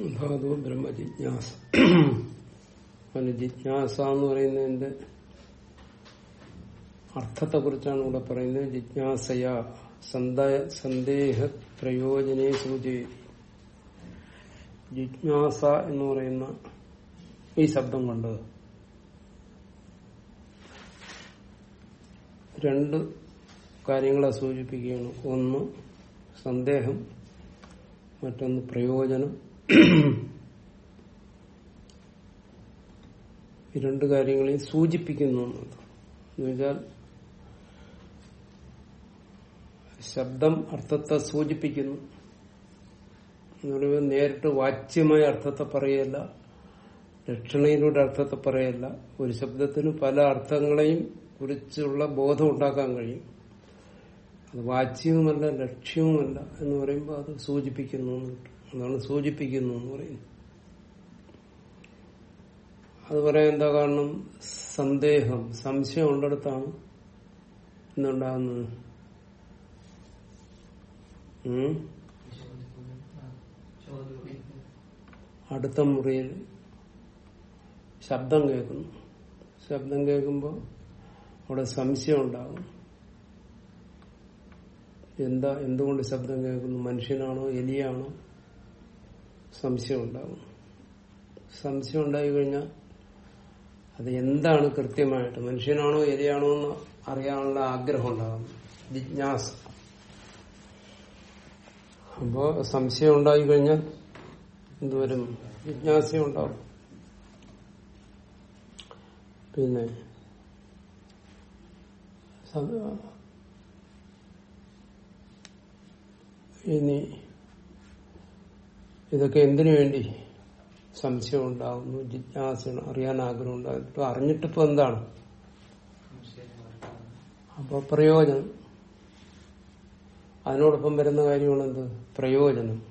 ധാതു ബ്രഹ്മജിജ്ഞാസ. അതിന് ജിജ്ഞാസ എന്ന് പറയുന്നതിന്റെ അർത്ഥത്തെ കുറിച്ചാണ് ഇവിടെ പറയുന്നത്. ജിജ്ഞാസയ സന്ദേഹ പ്രയോജനെ സൂചി. ജിജ്ഞാസ എന്ന് പറയുന്ന ഈ ശബ്ദം കൊണ്ട് രണ്ട് കാര്യങ്ങളെ സൂചിപ്പിക്കുകയാണ്. ഒന്ന് സന്ദേഹം മറ്റൊന്ന് പ്രയോജനം. ഈ രണ്ട് കാര്യങ്ങളെയും സൂചിപ്പിക്കുന്നു എന്നുവെച്ചാൽ ശബ്ദം അർത്ഥത്തെ സൂചിപ്പിക്കുന്നു. നേരിട്ട് വാച്യമായ അർത്ഥത്തെ പറയല്ല ലക്ഷണയിലൂടെ അർത്ഥത്തെ പറയല്ല ഒരു ശബ്ദത്തിന് പല അർത്ഥങ്ങളെയും കുറിച്ചുള്ള ബോധം ഉണ്ടാക്കാൻ കഴിയും. അത് വാച്യവുമല്ല ലക്ഷ്യവുമല്ല എന്ന് പറയുമ്പോൾ അത് സൂചിപ്പിക്കുന്നു അതാണ് സൂചിപ്പിക്കുന്നു എന്ന് പറയുന്നത് അത് പറയാൻ എന്താ കാരണം? സന്ദേഹം സംശയം ഉള്ളിടത്താണ് എന്തുണ്ടാകുന്നത് അടുത്ത മുറിയിൽ ശബ്ദം കേൾക്കുന്നു. ശബ്ദം കേൾക്കുമ്പോൾ അവിടെ സംശയം ഉണ്ടാകും. എന്താ എന്തുകൊണ്ട് ശബ്ദം കേൾക്കുന്നു? മനുഷ്യനാണോ? എലിയാണോ? സംശയം ഉണ്ടാകും സംശയം ഉണ്ടായി കഴിഞ്ഞാൽ അത് എന്താണ് കൃത്യമായിട്ട്? മനുഷ്യനാണോ എലിയാണോ എന്ന് അറിയാനുള്ള ആഗ്രഹം ഉണ്ടാകും ജിജ്ഞാസ. അപ്പോ സംശയം ഉണ്ടായി കഴിഞ്ഞാൽ എന്തുവരും ജിജ്ഞാസ ഉണ്ടാവും പിന്നെ ഇനി ഇതൊക്കെ എന്തിനു വേണ്ടി? സംശയം ഉണ്ടാകുന്നു ജിജ്ഞാസ അറിയാൻ ആഗ്രഹം ഉണ്ടാകുന്നു അറിഞ്ഞിട്ടിപ്പോ എന്താണ്? അപ്പൊ പ്രയോജനം. അതിനോടൊപ്പം വരുന്ന കാര്യമാണ് എന്ത് പ്രയോജനം.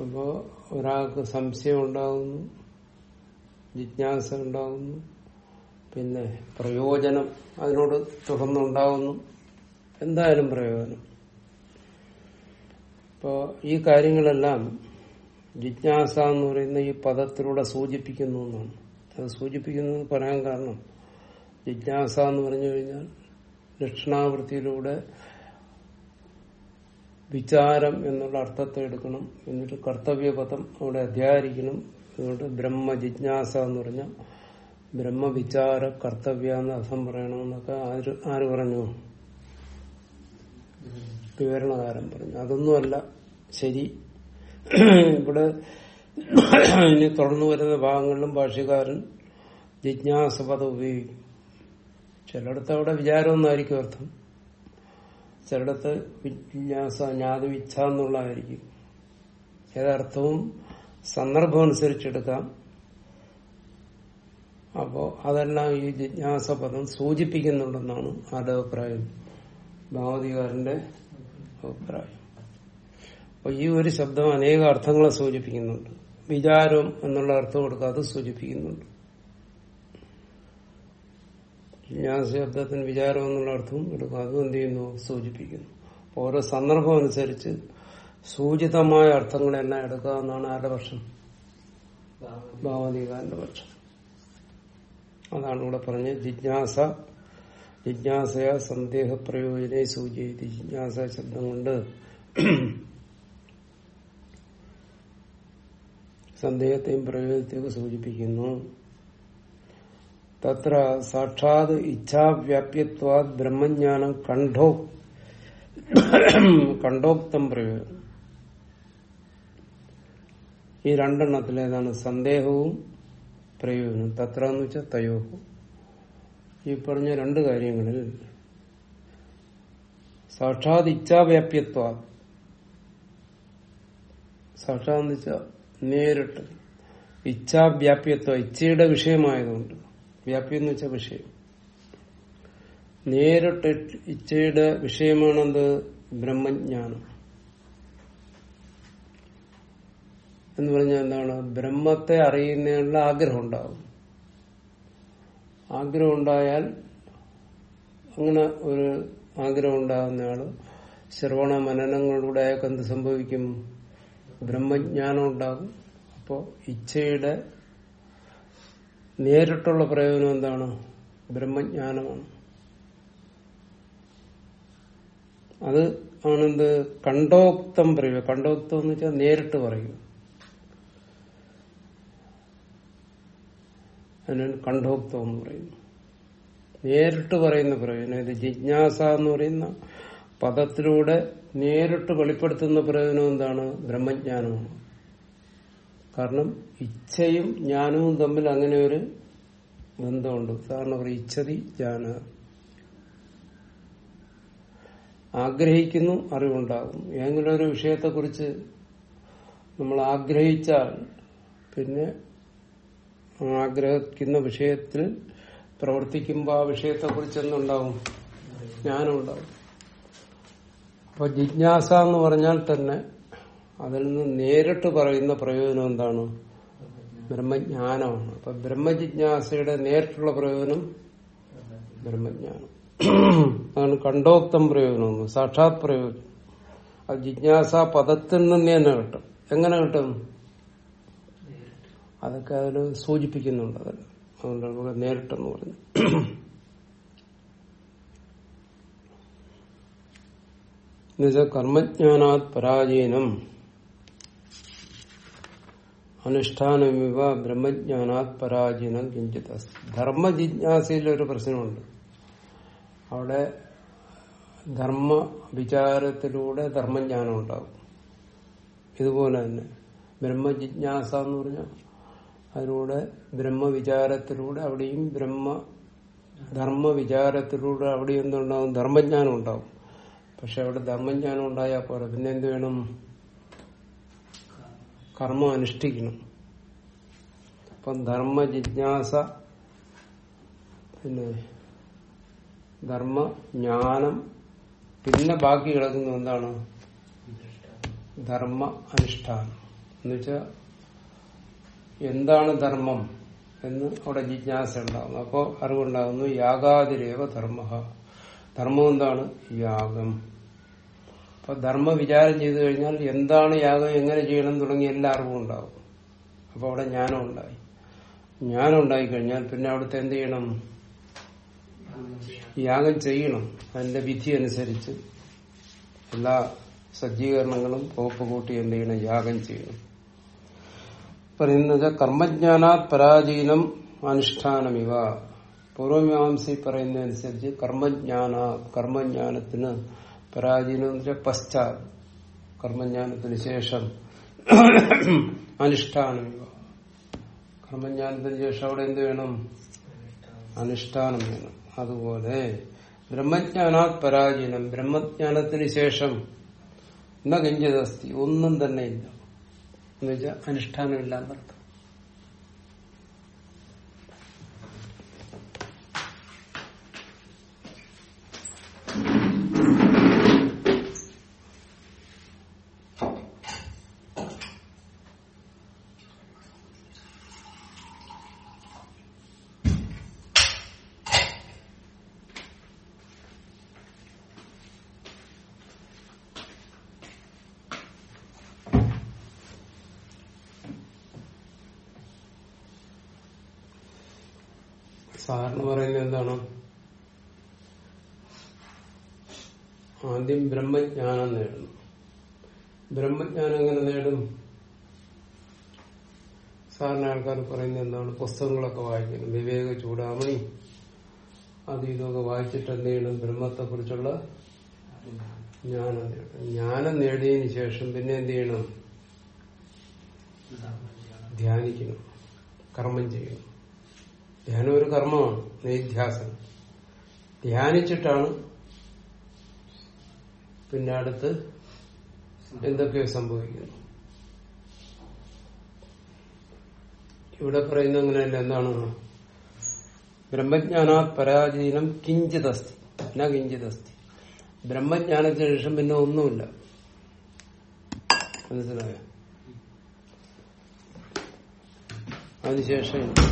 അപ്പോ ഒരാൾക്ക് സംശയം ഉണ്ടാകുന്നു ജിജ്ഞാസ ഉണ്ടാകുന്നു പിന്നെ പ്രയോജനം അതിനോട് തുടർന്നുണ്ടാകുന്നു എന്തായാലും പ്രയോജനം. ഇപ്പോ ഈ കാര്യങ്ങളെല്ലാം ജിജ്ഞാസ എന്ന് പറയുന്ന ഈ പദത്തിലൂടെ സൂചിപ്പിക്കുന്നു എന്നാണ്. അത് സൂചിപ്പിക്കുന്നു പറയാൻ കാരണം ജിജ്ഞാസ എന്ന് പറഞ്ഞു കഴിഞ്ഞാൽ ദക്ഷിണാവൃത്തിയിലൂടെ വിചാരം എന്നുള്ള അർത്ഥത്തെ എടുക്കണം. എന്നിട്ട് കർത്തവ്യപഥം അവിടെ അധ്യായിരിക്കണം അതുകൊണ്ട് ബ്രഹ്മ ജിജ്ഞാസ എന്ന് പറഞ്ഞ ബ്രഹ്മവിചാര കർത്തവ്യ എന്ന അർത്ഥം പറയണമെന്നൊക്കെ ആര് ആര് പറഞ്ഞു? വിവരണകാരൻ പറഞ്ഞു. അതൊന്നുമല്ല ശരി. ഇവിടെ ഇനി തുടർന്നു വരുന്ന ഭാഗങ്ങളിലും ഭാഷകാരൻ ജിജ്ഞാസ പദം ഉപയോഗിക്കും. ചിലയിടത്ത് അവിടെ വിചാരമൊന്നായിരിക്കും അർത്ഥം. ചിലയിടത്ത് വിജ്ഞാസ ജ്ഞാതവിച്ഛ എന്നുള്ളതായിരിക്കും. ഏതർത്ഥവും സന്ദർഭം അനുസരിച്ചെടുക്കാം. അപ്പോ അതെല്ലാം ഈ ജിജ്ഞാസ പദം സൂചിപ്പിക്കുന്നുണ്ടെന്നാണ് ആരുടെ അഭിപ്രായം. ഭാവതികാരന്റെ അഭിപ്രായം അപ്പൊ ഈ ഒരു ശബ്ദം അനേക അർത്ഥങ്ങളെ സൂചിപ്പിക്കുന്നുണ്ട്. വിചാരം എന്നുള്ള അർത്ഥം കൊടുക്കാതെ സൂചിപ്പിക്കുന്നുണ്ട്. ജിജ്ഞാസ ശബ്ദത്തിന് വിചാരം എന്നുള്ള അർത്ഥവും എടുക്കും അതും എന്ത് ചെയ്യുന്നു? സൂചിപ്പിക്കുന്നു. ഓരോ സന്ദർഭം അനുസരിച്ച് സൂചിതമായ അർത്ഥങ്ങളെല്ലാം എടുക്കാമെന്നാണ് ആരുടെ പക്ഷം? ഭാവതികാരന്റെ പക്ഷം. അതാണ് ഇവിടെ പറഞ്ഞത്. ജിജ്ഞാസ ജിജ്ഞാസയ സന്ദേഹ പ്രയോജനെ സൂചി ജിജ്ഞാസ ശബ്ദം കൊണ്ട് സന്ദേഹത്തെയും പ്രയോജനത്തെയും സൂചിപ്പിക്കുന്നു. തത്ര സാക്ഷാത് ഇച്ഛാവ്യാപ്യത്വാ ബ്രഹ്മജ്ഞാനം കണ്ടോ കണ്ടോക്തം പ്രയോജനം ഈ രണ്ടെണ്ണത്തിലേതാണ് സന്ദേഹവും പ്രയോജനം തത്ര എന്ന് വെച്ചാൽ തയോഹു. ഈ പറഞ്ഞ രണ്ട് കാര്യങ്ങളിൽ സാക്ഷാത് ഇച്ഛാവ്യാപ്യത്വ സാക്ഷാത് എന്ന് വെച്ചാൽ നേരിട്ട്. ഇച്ഛാവ്യാപ്യത്വ ഇച്ഛയുടെ വിഷയമായതുകൊണ്ട്. വ്യാപ്യം എന്ന് വെച്ച വിഷയം. നേരിട്ട് ഇച്ഛയുടെ വിഷയമാണെന്ത്? ബ്രഹ്മജ്ഞാനം. എന്ന് പറഞ്ഞാൽ എന്താണ്? ബ്രഹ്മത്തെ അറിയുന്നതിനുള്ള ആഗ്രഹം ഉണ്ടാകും ആഗ്രഹം ഉണ്ടായാൽ അങ്ങനെ ഒരു ആഗ്രഹം ഉണ്ടാകുന്നയാൾ ശ്രവണ മനനങ്ങളിലൂടെ അയാൾക്ക് എന്ത് സംഭവിക്കും? ബ്രഹ്മജ്ഞാനം ഉണ്ടാകും അപ്പോൾ ഇച്ഛയുടെ നേരിട്ടുള്ള പ്രയോജനം എന്താണ്? ബ്രഹ്മജ്ഞാനമാണ്. അത് ആണെന്ത്? കണ്ടോക്തം പറയുക കണ്ടോക്തം എന്ന് വെച്ചാൽ നേരിട്ട് പറയും. അതിനാണ് കണ്ഠോക്തം എന്ന് പറയുന്നു. നേരിട്ട് പറയുന്ന പ്രയോജനം ഇത് ജിജ്ഞാസ എന്ന് പറയുന്ന പദത്തിലൂടെ നേരിട്ട് വെളിപ്പെടുത്തുന്ന പ്രയോജനം എന്താണ്? ബ്രഹ്മജ്ഞാനമാണ്. കാരണം ഇച്ഛയും ജ്ഞാനവും തമ്മിൽ അങ്ങനെ ഒരു ബന്ധമുണ്ട്. കാരണം പറയും ഇച്ഛതി ജ്ഞാന. ആഗ്രഹിക്കുന്നു അറിവുണ്ടാകും ഏതെങ്കിലും ഒരു വിഷയത്തെക്കുറിച്ച് നമ്മൾ ആഗ്രഹിച്ചാൽ പിന്നെ ആഗ്രഹിക്കുന്ന വിഷയത്തിൽ പ്രവർത്തിക്കുമ്പോൾ ആ വിഷയത്തെ കുറിച്ച് എന്തുണ്ടാവും ജ്ഞാനം ഉണ്ടാവും അപ്പൊ ജിജ്ഞാസ എന്ന് പറഞ്ഞാൽ തന്നെ അതിൽ നിന്ന് നേരിട്ട് പറയുന്ന പ്രയോജനം എന്താണ്? ബ്രഹ്മജ്ഞാനമാണ്. അപ്പൊ ബ്രഹ്മജിജ്ഞാസയുടെ നേരിട്ടുള്ള പ്രയോജനം ബ്രഹ്മജ്ഞാനം. അതാണ് കണ്ടോക്തം പ്രയോജനം സാക്ഷാത് പ്രയോജനം. അത് ജിജ്ഞാസ പദത്തിൽ നിന്ന് തന്നെ കിട്ടും. എങ്ങനെ കിട്ടും? അതൊക്കെ അതിൽ സൂചിപ്പിക്കുന്നുണ്ട് അതിൽ അതുകൊണ്ടാണ് ഇവിടെ നേരിട്ടെന്ന് പറഞ്ഞു. കർമ്മജ്ഞാനാത് പരാജീനം അനുഷ്ഠാനമിവ ബ്രഹ്മജ്ഞാനാത് പരാജീനം കിഞ്ചിത് ധർമ്മ ജിജ്ഞാസയിൽ ഒരു പ്രശ്നമുണ്ട്. അവിടെ ധർമ്മ വിചാരത്തിലൂടെ ധർമ്മജ്ഞാനം ഉണ്ടാകും. ഇതുപോലെ തന്നെ. ബ്രഹ്മജിജ്ഞാസ എന്ന് പറഞ്ഞാൽ അതിലൂടെ ബ്രഹ്മവിചാരത്തിലൂടെ അവിടെയും ബ്രഹ്മ ധർമ്മ വിചാരത്തിലൂടെ അവിടെ എന്തുണ്ടാവും? ധർമ്മജ്ഞാനം ഉണ്ടാവും. പക്ഷെ അവിടെ ധർമ്മജ്ഞാനം ഉണ്ടായാൽ പോരാ. പിന്നെ എന്ത് വേണം? കർമ്മം അനുഷ്ഠിക്കണം. അപ്പം ധർമ്മ ജിജ്ഞാസ പിന്നെ ധർമ്മ ജ്ഞാനം പിന്നെ ബാക്കി കിടക്കുന്ന എന്താണ്? ധർമ്മ അനുഷ്ഠാനം. എന്നുവെച്ചാൽ എന്താണ് ധർമ്മം എന്ന് അവിടെ ജിജ്ഞാസ ഉണ്ടാകുന്നു. അപ്പോൾ അറിവുണ്ടാകുന്നു യാഗാതിരേവ ധർമ്മ ധർമ്മം എന്താണ്? യാഗം. അപ്പൊ ധർമ്മ വിചാരം ചെയ്തു കഴിഞ്ഞാൽ എന്താണ് യാഗം എങ്ങനെ ചെയ്യണം തുടങ്ങിയ എല്ലാ അറിവും ഉണ്ടാകും. അപ്പൊ അവിടെ ജ്ഞാനം ഉണ്ടായി. ജ്ഞാനം ഉണ്ടായി കഴിഞ്ഞാൽ പിന്നെ അവിടുത്തെ എന്ത് ചെയ്യണം? യാഗം ചെയ്യണം. അതിന്റെ വിധി അനുസരിച്ച് എല്ലാ സജ്ജീകരണങ്ങളും കോപ്പ് കൂട്ടി എന്ത് ചെയ്യണം? യാഗം ചെയ്യണം. പറയുന്നത് കർമ്മജ്ഞാനാത് പരാജീനം അനുഷ്ഠാനമിവ. പൂർവമീമാംസി പറയുന്നതനുസരിച്ച് കർമ്മജ്ഞാന കർമ്മജ്ഞാനത്തിന് പരാജീനം എന്ന് പശ്ചാത് കർമ്മജ്ഞാനത്തിന് ശേഷം അനുഷ്ഠാനമിവ. കർമ്മജ്ഞാനത്തിന് ശേഷം അവിടെ എന്ത് വേണം? അനുഷ്ഠാനം വേണം. അതുപോലെ ബ്രഹ്മജ്ഞാനാത് പരാജീനം ബ്രഹ്മജ്ഞാനത്തിന് ശേഷം എന്ന ഗഞ്ചതസ്തി ഒന്നും തന്നെ ഇല്ല. എന്നുവെച്ചാൽ അനുഷ്ഠാനമില്ല സാറിന് പറയുന്നത് എന്താണ്? ആദ്യം ബ്രഹ്മജ്ഞാനം നേടുന്നു ബ്രഹ്മജ്ഞാനം എങ്ങനെ നേടും? സാറിന് ആൾക്കാർ പറയുന്നത് എന്താണ്? പുസ്തകങ്ങളൊക്കെ വായിക്കണം. വിവേക ചൂടാമണി. അത് ഇതൊക്കെ വായിച്ചിട്ട് എന്ത് ചെയ്യണം? ബ്രഹ്മത്തെ കുറിച്ചുള്ള ജ്ഞാനം നേടണം. ജ്ഞാനം നേടിയതിനു ശേഷം പിന്നെ എന്ത് ചെയ്യണം? ധ്യാനിക്കണം. കർമ്മം ചെയ്യണം. ധ്യാനം ഒരു കർമ്മമാണ് നിധ്യാസനം ധ്യാനിച്ചിട്ടാണ് പിന്നെ അടുത്ത് എന്തൊക്കെയോ സംഭവിക്കുന്നു ഇവിടെ പറയുന്ന അങ്ങനെയല്ല എന്താണ്? ബ്രഹ്മജ്ഞാനാ പരാജീനം കിഞ്ചിതസ്തി എന്നാ കിഞ്ചിതസ്തി. ബ്രഹ്മജ്ഞാനത്തിന് ശേഷം പിന്നെ ഒന്നുമില്ല. മനസ്സിലായോ? അതിനുശേഷം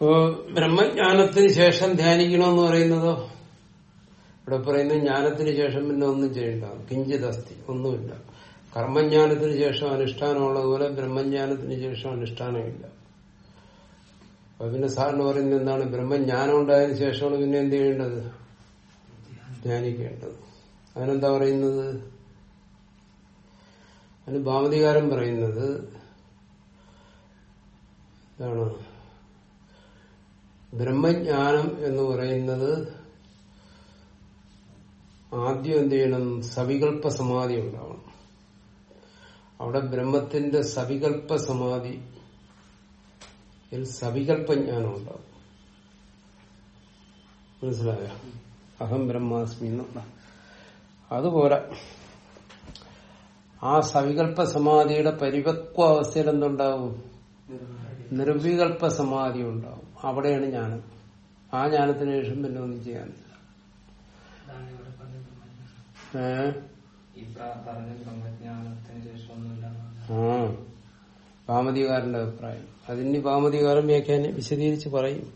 ഇപ്പോ ബ്രഹ്മജ്ഞാനത്തിന് ശേഷം ധ്യാനിക്കണമെന്ന് പറയുന്നതോ? ഇവിടെ പറയുന്നത് ജ്ഞാനത്തിന് ശേഷം പിന്നെ ഒന്നും ചെയ്യണ്ട. കിഞ്ചിത് അസ്ഥി ഒന്നുമില്ല. കർമ്മജ്ഞാനത്തിന് ശേഷം അനുഷ്ഠാനമുള്ളതുപോലെ ബ്രഹ്മജ്ഞാനത്തിന് ശേഷം അനുഷ്ഠാനമില്ല അപ്പൊ പിന്നെ സാറിന് പറയുന്നത് എന്താണ്? ബ്രഹ്മജ്ഞാനം ഉണ്ടായതിനു ശേഷമാണ് പിന്നെ എന്ത് ചെയ്യേണ്ടത്? ധ്യാനിക്കേണ്ടത്. അതിനെന്താ പറയുന്നത്? അതിന് ഭാവതികാരം പറയുന്നത് ഇതാണ്. ബ്രഹ്മജ്ഞാനം എന്ന് പറയുന്നത് ആദ്യം എന്ത് ചെയ്യണം? സവികല്പ സമാധി ഉണ്ടാവണം. അവിടെ ബ്രഹ്മത്തിന്റെ സവികല്പ സമാധി സവികല്പജ്ഞാനം ഉണ്ടാവും. മനസ്സിലായ? അഹം ബ്രഹ്മാസ്മി എന്നുള്ള അതുപോലെ ആ സവികല്പ സമാധിയുടെ പരിപക്വ അവസ്ഥയിൽ എന്തുണ്ടാവും? നിർവികല്പ സമാധി ഉണ്ടാവും അവിടെയാണ് ജ്ഞാനം. ആ ജ്ഞാനത്തിന് ശേഷം പിന്നെ ഒന്നും ചെയ്യാനില്ല ഭാമതികാരന്റെ അഭിപ്രായം. അതിന് പാമതികാരൻ വ്യാഖ്യാനം വിശദീകരിച്ച് പറയും.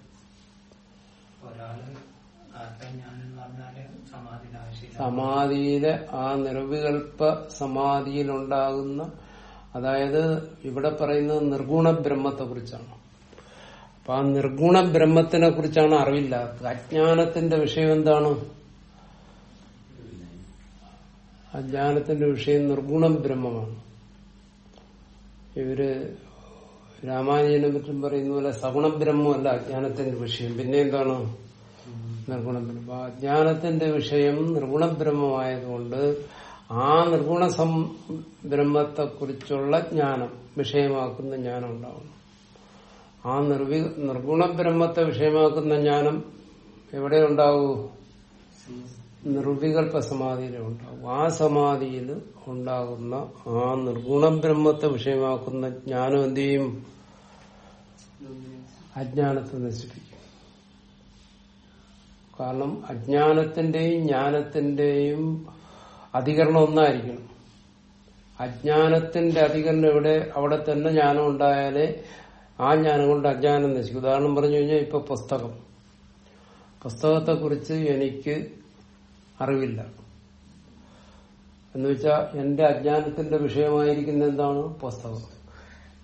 സമാധിയിലെ ആ നിർവികൽപ്പ സമാധിയിലുണ്ടാകുന്ന അതായത് ഇവിടെ പറയുന്നത് നിർഗുണ ബ്രഹ്മത്തെ കുറിച്ചാണ് അപ്പൊ ആ നിർഗുണ ബ്രഹ്മത്തിനെ കുറിച്ചാണ് അറിവില്ലാത്തത് അജ്ഞാനത്തിന്റെ വിഷയം എന്താണ്? അജ്ഞാനത്തിന്റെ വിഷയം നിർഗുണ ബ്രഹ്മമാണ്. ഇവർ രാമാനുജനെ പറ്റും പറയുന്ന പോലെ സഗുണ ബ്രഹ്മമല്ല അജ്ഞാനത്തിന്റെ വിഷയം. പിന്നെ എന്താണ്? നിർഗുണ ബ്രഹ്മ. അജ്ഞാനത്തിന്റെ വിഷയം നിർഗുണ ബ്രഹ്മമായതുകൊണ്ട് ആ നിർഗുണ സം ബ്രഹ്മത്തെ കുറിച്ചുള്ള ജ്ഞാനം വിഷയമാക്കുന്ന ജ്ഞാനം ഉണ്ടാവണം. ആ നിർവി നിർഗുണ ബ്രഹ്മത്തെ വിഷയമാക്കുന്ന ജ്ഞാനം എവിടെ ഉണ്ടാവൂ? നിർവികൽപ്പ സമാധിയിലെ ഉണ്ടാവും. ആ സമാധിയിൽ ഉണ്ടാകുന്ന ആ നിർഗുണ ബ്രഹ്മത്തെ വിഷയമാക്കുന്ന ജ്ഞാനം എന്ത് ചെയ്യും? അജ്ഞാനത്തെ നശിപ്പിക്കും. കാരണം അജ്ഞാനത്തിന്റെയും ജ്ഞാനത്തിന്റെയും അധികരണം ഒന്നായിരിക്കണം. അജ്ഞാനത്തിന്റെ അധികരണം ഇവിടെ അവിടെ തന്നെ ജ്ഞാനം ഉണ്ടായാലേ ആ ജ്ഞാനം കൊണ്ട് അജ്ഞാനം നശിക്കും. ഉദാഹരണം പറഞ്ഞു കഴിഞ്ഞാൽ ഇപ്പൊ പുസ്തകം. പുസ്തകത്തെക്കുറിച്ച് എനിക്ക് അറിവില്ല. എന്ന് വെച്ചാൽ എന്റെ അജ്ഞാനത്തിന്റെ വിഷയമായിരിക്കുന്ന എന്താണ്? പുസ്തകം.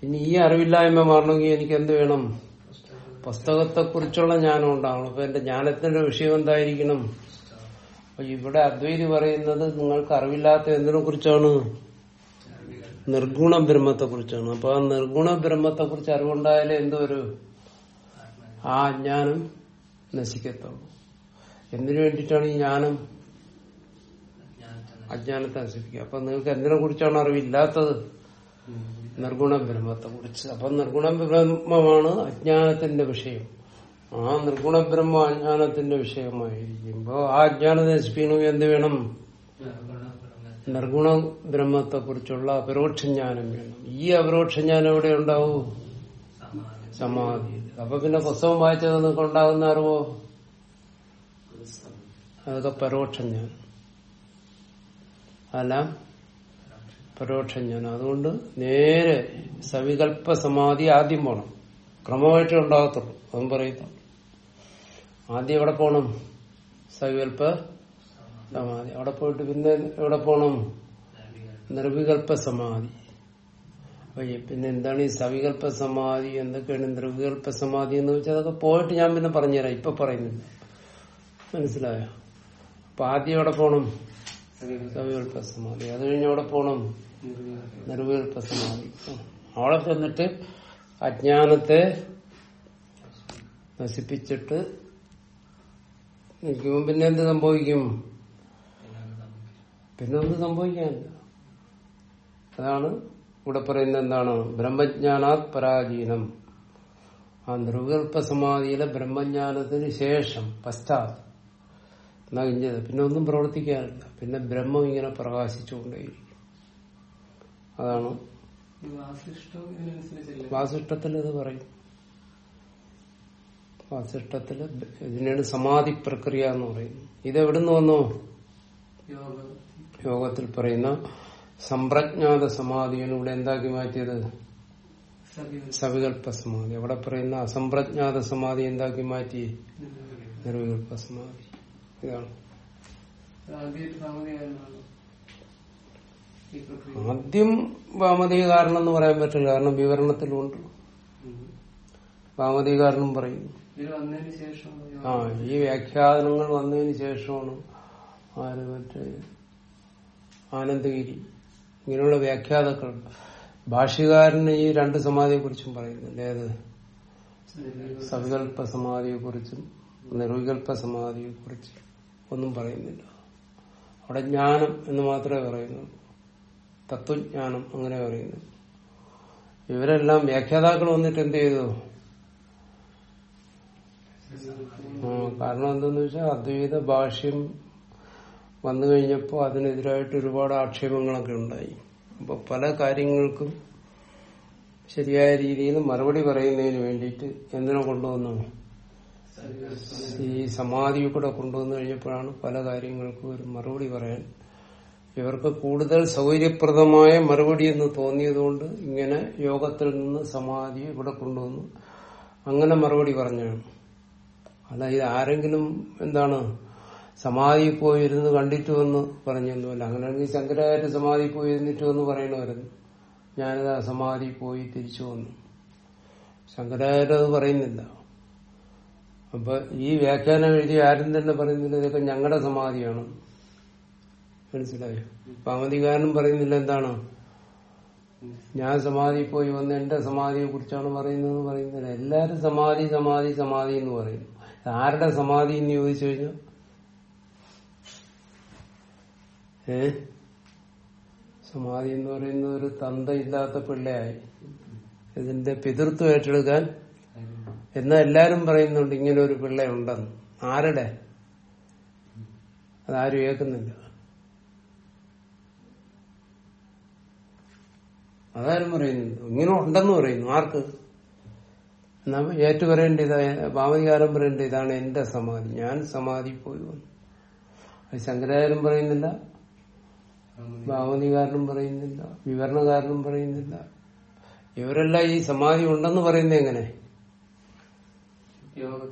ഇനി ഈ അറിവില്ലായ്മ മാറണമെങ്കിൽ എനിക്ക് എന്ത് വേണം? പുസ്തകത്തെക്കുറിച്ചുള്ള ജ്ഞാനം ഉണ്ടാവണം. അപ്പൊ എന്റെ ജ്ഞാനത്തിന്റെ വിഷയം എന്തായിരിക്കണം? അപ്പൊ ഇവിടെ അദ്വൈതി പറയുന്നത് നിങ്ങൾക്ക് അറിവില്ലാത്ത എന്തിനെ കുറിച്ചാണ്? നിർഗുണ ബ്രഹ്മത്തെ കുറിച്ചാണ്. അപ്പൊ ആ നിർഗുണ ബ്രഹ്മത്തെ കുറിച്ച് അറിവുണ്ടായാലേ എന്തൊരു ആ അജ്ഞാനം നശിക്കത്തുള്ളൂ. എന്തിനു വേണ്ടിയിട്ടാണ് ഈ ജ്ഞാനം? അജ്ഞാനത്തെ നശിപ്പിക്കുക. അപ്പൊ നിങ്ങൾക്ക് എന്തിനെ കുറിച്ചാണ് അറിവില്ലാത്തത്? നിർഗുണ ബ്രഹ്മത്തെ കുറിച്ച്. അപ്പൊ നിർഗുണ ബ്രഹ്മമാണ് അജ്ഞാനത്തിന്റെ വിഷയം. ആ നിർഗുണ ബ്രഹ്മ അജ്ഞാനത്തിന്റെ വിഷയമായിരിക്കുമ്പോ ആ അജ്ഞാനത്തെ നശിപ്പിക്കണമെങ്കിൽ എന്ത് വേണം? നിർഗുണ ബ്രഹ്മ നിർഗുണ ബ്രഹ്മത്തെ കുറിച്ചുള്ള അപരോക്ഷ ജ്ഞാനം വേണം. ഈ അപരോക്ഷ ജ്ഞാനം എവിടെ ഉണ്ടാവൂ? സമാധി. അപ്പൊ പിന്നെ പുസ്തകം വായിച്ചത് നിങ്ങൾക്ക് ഉണ്ടാകുന്ന അറിവോ? അതൊക്കെ പരോക്ഷ ജ്ഞാനം അതെല്ലാം പരോക്ഷ ജ്ഞാനം അതുകൊണ്ട് നേരെ സവികല്പ സമാധി ആദ്യം പോണം. ക്രമമായിട്ടേ ഉണ്ടാകത്തുള്ളൂ അതും പറയുന്നു. ആദ്യം എവിടെ പോണം? സവികല്പ സമാധി. അവിടെ പോയിട്ട് പിന്നെ എവിടെ പോണം? നിർവികല്പ സമാധി. പിന്നെ എന്താണ് ഈ സവികല്പ സമാധി? എന്തൊക്കെയാണ് നിർവികല്പ സമാധി എന്ന് വെച്ചാൽ അതൊക്കെ പോയിട്ട് ഞാൻ പിന്നെ പറഞ്ഞുതരാം. ഇപ്പൊ പറയുന്നില്ല മനസ്സിലായോ? അപ്പൊ ആദ്യം എവിടെ പോണം? സവികല്പ സമാധി. അത് കഴിഞ്ഞ് എവിടെ പോണം? നിർവികല്പ സമാധി. അവിടെ ചെന്നിട്ട് അജ്ഞാനത്തെ നശിപ്പിച്ചിട്ട് നിൽക്കുമ്പോൾ പിന്നെ എന്ത് സംഭവിക്കും? പിന്നെ ഒന്നും സംഭവിക്കാനില്ല. അതാണ് ഇവിടെ പറയുന്നത് എന്താണ്? ബ്രഹ്മജ്ഞാനാത് പരാജീനം ആ നിർവികൽപ്പ സമാധിയിലെ ബ്രഹ്മജ്ഞാനത്തിന് ശേഷം പശ്ചാത്ത നകിഞ്ഞത് പിന്നെ ഒന്നും പ്രവർത്തിക്കാനില്ല. പിന്നെ ബ്രഹ്മം ഇങ്ങനെ പ്രകാശിച്ചുകൊണ്ടേയിരിക്കും. അതാണ് വാസിഷ്ടത്തിൽ ഇത് പറയും. വാസിഷ്ടത്തിൽ ഇതിനാണ് സമാധി പ്രക്രിയ എന്ന് പറയുന്നത് ഇത് എവിടുന്ന് വന്നു? യോഗം യോഗത്തിൽ പറയുന്ന സമ്പ്രജ്ഞാത സമാധിയാണ് ഇവിടെ എന്താക്കി മാറ്റിയത്? സവികല്പ സവികൽപ്പ സമാധി. അവിടെ പറയുന്ന അസംപ്രജ്ഞാത സമാധി എന്താക്കി മാറ്റി? നിർവികൽപ്പ സമാധി. ഇതാണ് ആദ്യമായിട്ട് സാമതിയായിരുന്നാണ് ഈ പ്രക്രിയ ആദ്യം വാമതീകാരണം എന്ന് പറയാൻ പറ്റില്ല. കാരണം വിവരണത്തിലുണ്ട്. വാമതീകാരണം പറയുന്നു ആ ഈ വ്യാഖ്യാനങ്ങൾ വന്നതിന് ശേഷമാണ് ആര് മറ്റേ ആനന്ദഗിരി. ഇങ്ങനെയുള്ള വ്യാഖ്യാതാക്കൾ. ഭാഷ്യകാരന് ഈ രണ്ട് സമാധിയെ കുറിച്ചും പറയുന്നുണ്ട്. ഏത്? സവികൽപ്പ സമാധിയെ കുറിച്ചും നിർവികൽപ്പ സമാധിയെ കുറിച്ചും ഒന്നും പറയുന്നില്ല. അവിടെ ജ്ഞാനം എന്ന് മാത്രമേ പറയുന്നുള്ളൂ. തത്വജ്ഞാനം അങ്ങനെ പറയുന്നു. ഇവരെല്ലാം വ്യാഖ്യാതാക്കൾ വന്നിട്ട് എന്ത് ചെയ്തു? കാരണം എന്തെന്ന് വെച്ചാൽ അദ്വൈത ഭാഷ്യം വന്നു കഴിഞ്ഞപ്പോൾ അതിനെതിരായിട്ട് ഒരുപാട് ആക്ഷേപങ്ങളൊക്കെ ഉണ്ടായി. അപ്പൊ പല കാര്യങ്ങൾക്കും ശരിയായ രീതിയിൽ മറുപടി പറയുന്നതിന് വേണ്ടിയിട്ട് എന്തിനെ കൊണ്ടുവന്നു? ഈ സമാധി കൂടെ കൊണ്ടുവന്നു കഴിഞ്ഞപ്പോഴാണ് പല കാര്യങ്ങൾക്കും ഒരു മറുപടി പറയാൻ ഇവർക്ക് കൂടുതൽ സൗകര്യപ്രദമായ മറുപടി എന്ന് തോന്നിയതുകൊണ്ട് ഇങ്ങനെ യോഗത്തിൽ നിന്ന് സമാധി ഇവിടെ കൊണ്ടുവന്നു. അങ്ങനെ മറുപടി പറഞ്ഞാണ് അല്ല ഇത് ആരെങ്കിലും എന്താണ് സമാധി പോയിരുന്ന് കണ്ടിട്ട് വന്ന് പറഞ്ഞൊന്നുമല്ല. അങ്ങനെയാണെങ്കിൽ ശങ്കരാചാര്യ സമാധി പോയി ഇരുന്നിട്ട് വന്ന് പറയണമായിരുന്നു. ഞാനിത് സമാധി പോയി തിരിച്ചു വന്നു. ശങ്കരാചാര്യ അത് പറയുന്നില്ല. അപ്പൊ ഈ വ്യാഖ്യാനം എഴുതി ആരും തന്നെ പറയുന്നില്ല. ഇതൊക്കെ ഞങ്ങളുടെ സമാധിയാണ്. മനസ്സിലായോ? പാമതികാരനും പറയുന്നില്ല എന്താണോ? ഞാൻ സമാധി പോയി വന്ന് എന്റെ സമാധിയെ കുറിച്ചാണ് പറയുന്നത് പറയുന്നില്ല. എല്ലാരും സമാധി സമാധി സമാധി എന്ന് പറയുന്നു ആരുടെ സമാധി എന്ന് ചോദിച്ചു കഴിഞ്ഞാൽ? ഏ? സമാധി എന്ന് പറയുന്ന ഒരു തന്തയില്ലാത്ത പിള്ളയായി. ഇതിന്റെ പിതൃത്വം ഏറ്റെടുക്കാൻ എന്നാ എല്ലാരും പറയുന്നുണ്ട് ഇങ്ങനെ ഒരു പിള്ളയുണ്ടെന്ന്. ആരുടെ? അതാരും ഏക്കുന്നില്ല അതാരും പറയുന്നുണ്ട് ഇങ്ങനെ ഉണ്ടെന്ന് പറയുന്നു. ആർക്ക്? എന്നാ ഏറ്റു പറയേണ്ട ഇതാ ഭാവതികാരം പറയേണ്ട ഇതാണ് എന്റെ സമാധി. ഞാൻ സമാധി പോയി വന്നു. അത് ശങ്കരാചാര്യം പറയുന്നില്ല. ഭാവനികാരനും പറയുന്നില്ല. വിവരണകാരനും പറയുന്നില്ല. ഇവരെല്ലാം ഈ സമാധി ഉണ്ടെന്ന് പറയുന്നത് എങ്ങനെ?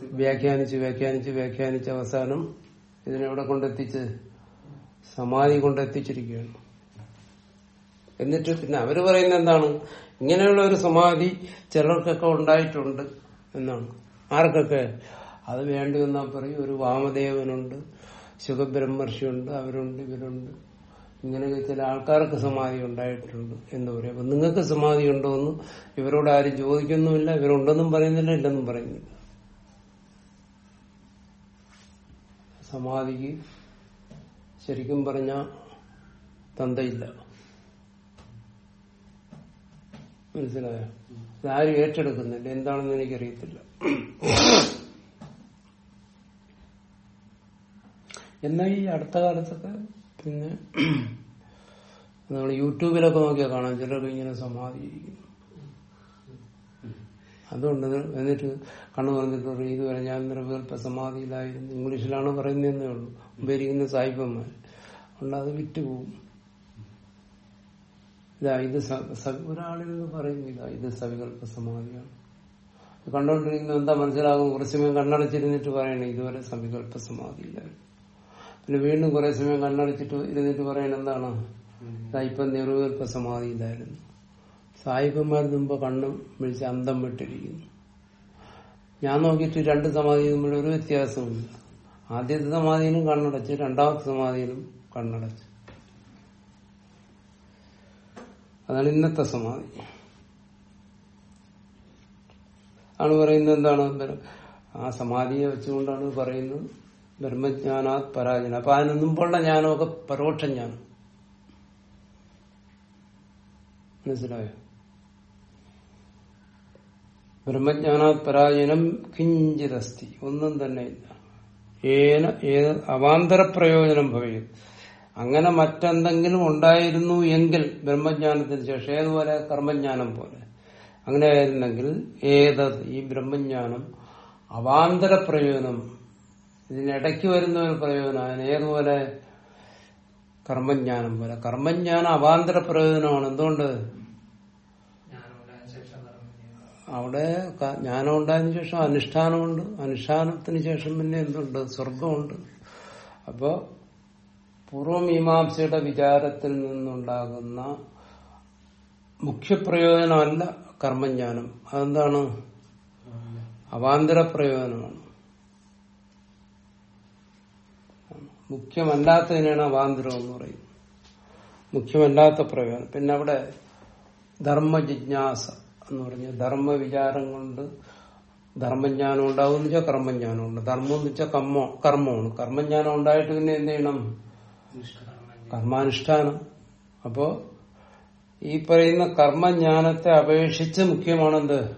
വ്യാഖ്യാനിച്ച് വ്യാഖ്യാനിച്ച് വ്യാഖ്യാനിച്ച് അവസാനം ഇതിനെവിടെ കൊണ്ടെത്തിച്ച് സമാധി കൊണ്ടെത്തിച്ചിരിക്കുകയാണ്. എന്നിട്ട് പിന്നെ അവർ പറയുന്ന എന്താണ്? ഇങ്ങനെയുള്ള ഒരു സമാധി ചിലർക്കൊക്കെ ഉണ്ടായിട്ടുണ്ട് എന്നാണ്. ആർക്കൊക്കെ? അത് വേണ്ടി വന്നാൽ പറയും ഒരു വാമദേവനുണ്ട് ശുഖബ്രഹ്മർഷിയുണ്ട് അവരുണ്ട് ഇവരുണ്ട്. ഇങ്ങനെയൊക്കെ ചില ആൾക്കാർക്ക് സമാധി ഉണ്ടായിട്ടുണ്ട് എന്ന് പറയും. അപ്പൊ നിങ്ങൾക്ക് സമാധി ഉണ്ടോ എന്ന് ഇവരോട് ആരും ചോദിക്കുന്നുമില്ല ഇവരുണ്ടെന്നും പറയുന്നില്ല ഇല്ലെന്നും പറയുന്നില്ല. സമാധിക്ക് ശരിക്കും പറഞ്ഞ തന്തയില്ല. മനസ്സിലായോ? ഇതാരും ഏറ്റെടുക്കുന്നില്ല. എന്താണെന്ന് എനിക്കറിയത്തില്ല. എന്നാൽ ഈ അടുത്ത കാലത്തൊക്കെ പിന്നെ നമ്മൾ യൂട്യൂബിലൊക്കെ നോക്കിയാൽ കാണാം. ചിലർക്ക് ഇങ്ങനെ സമാധി ഇരിക്കുന്നു അതുകൊണ്ട് എന്നിട്ട് കണ്ണു പറഞ്ഞിട്ട് പറയും ഇതുവരെ ഞാൻ നിറവേൽപ്പ സമാധിയിലായിരുന്നു. ഇംഗ്ലീഷിലാണ് പറയുന്നതെന്നേ ഉള്ളൂ. ഉപയോഗിക്കുന്ന സായിപ്പന്മാർ അതുകൊണ്ട് അത് വിറ്റുപോകും. ഇതാ ഇത് ഒരാളിൽ നിന്ന് പറയുന്നില്ല ഇത് സവികൽപ്പ സമാധിയാണ് കണ്ടോണ്ടിരിക്കുന്ന എന്താ മനസ്സിലാകും? കുറച്ച് സമയം കണ്ണടച്ചിരുന്നിട്ട് പറയണേ ഇതുവരെ സവികൽപ്പ സമാധിയില്ലായിരുന്നു പിന്നെ വീണ്ടും കുറെ സമയം കണ്ണടച്ചിട്ട് ഇരുന്നിട്ട് പറയണ എന്താണ്? ഇതാ ഇപ്പം നിർവികൽപ്പ സമാധിയില്ലായിരുന്നു സായിപ്പന്മാർ മുമ്പ് കണ്ണും വിളിച്ച് അന്തം വിട്ടിരിക്കുന്നു. ഞാൻ നോക്കിയിട്ട് രണ്ട് സമാധി തമ്മിൽ ഒരു വ്യത്യാസമില്ല ആദ്യത്തെ സമാധിയിലും കണ്ണടച്ച് രണ്ടാമത്തെ സമാധിയിലും കണ്ണടച്ച്. അതാണ് ഇന്നത്തെ സമാധി. ആണ് പറയുന്നത് എന്താണ്? ആ സമാധിയെ വെച്ചുകൊണ്ടാണ് പറയുന്നത്. ബ്രഹ്മജ്ഞാനാത് പരാജന അപ്പൊ അതിന് മുമ്പുള്ള ജ്ഞാനമൊക്കെ പരോക്ഷ ജ്ഞാനം. മനസ്സിലായോ? ബ്രഹ്മജ്ഞാനാത് പരാജനം കിഞ്ചിതസ്തി. ഒന്നും തന്നെ ഇല്ല. ഏന ഏത് അവാന്തര പ്രയോജനം ഭവിക്കും അങ്ങനെ മറ്റെന്തെങ്കിലും ഉണ്ടായിരുന്നു എങ്കിൽ ബ്രഹ്മജ്ഞാനത്തിന് ശേഷം ഏതുപോലെ? കർമ്മജ്ഞാനം പോലെ. അങ്ങനെ ആയിരുന്നെങ്കിൽ ഏതത്? ഈ ബ്രഹ്മജ്ഞാനം അവാന്തര പ്രയോജനം ഇതിനിടയ്ക്ക് വരുന്ന ഒരു പ്രയോജനം അതിന് ഏതുപോലെ? കർമ്മജ്ഞാനം പോലെ. കർമ്മജ്ഞാനം അവാന്തര പ്രയോജനമാണ്. എന്തുകൊണ്ട്? അവിടെ ജ്ഞാനം ഉണ്ടായതിനു ശേഷം അനുഷ്ഠാനമുണ്ട്. അനുഷ്ഠാനത്തിന് ശേഷം പിന്നെ എന്തുണ്ട്? സ്വർഗമുണ്ട് അപ്പോ പൂർവമീമാംസയുടെ വിചാരത്തിൽ നിന്നുണ്ടാകുന്ന മുഖ്യപ്രയോജനമല്ല കർമ്മജ്ഞാനം. അതെന്താണ്? അവാന്തര പ്രയോജനമാണ് മുഖ്യമല്ലാത്തതിനാണ് അവാന്തരം എന്ന് പറയുന്നത്. മുഖ്യമല്ലാത്ത പ്രയോജനം. പിന്നെ അവിടെ ധർമ്മ ജിജ്ഞാസ എന്ന് പറഞ്ഞ ധർമ്മ വിചാരം കൊണ്ട് ധർമ്മജ്ഞാനം ഉണ്ടാവും എന്ന് വെച്ചാൽ കർമ്മജ്ഞാനം ഉണ്ട്. ധർമ്മം എന്ന് വെച്ചാൽ കർമ്മ കർമ്മമാണ്. കർമ്മജ്ഞാനം ഉണ്ടായിട്ട് പിന്നെ എന്ത് ചെയ്യണം? കർമാനുഷ്ഠാനം. അപ്പോ ഈ പറയുന്ന കർമ്മജ്ഞാനത്തെ അപേക്ഷിച്ച് മുഖ്യമാണെന്ത്?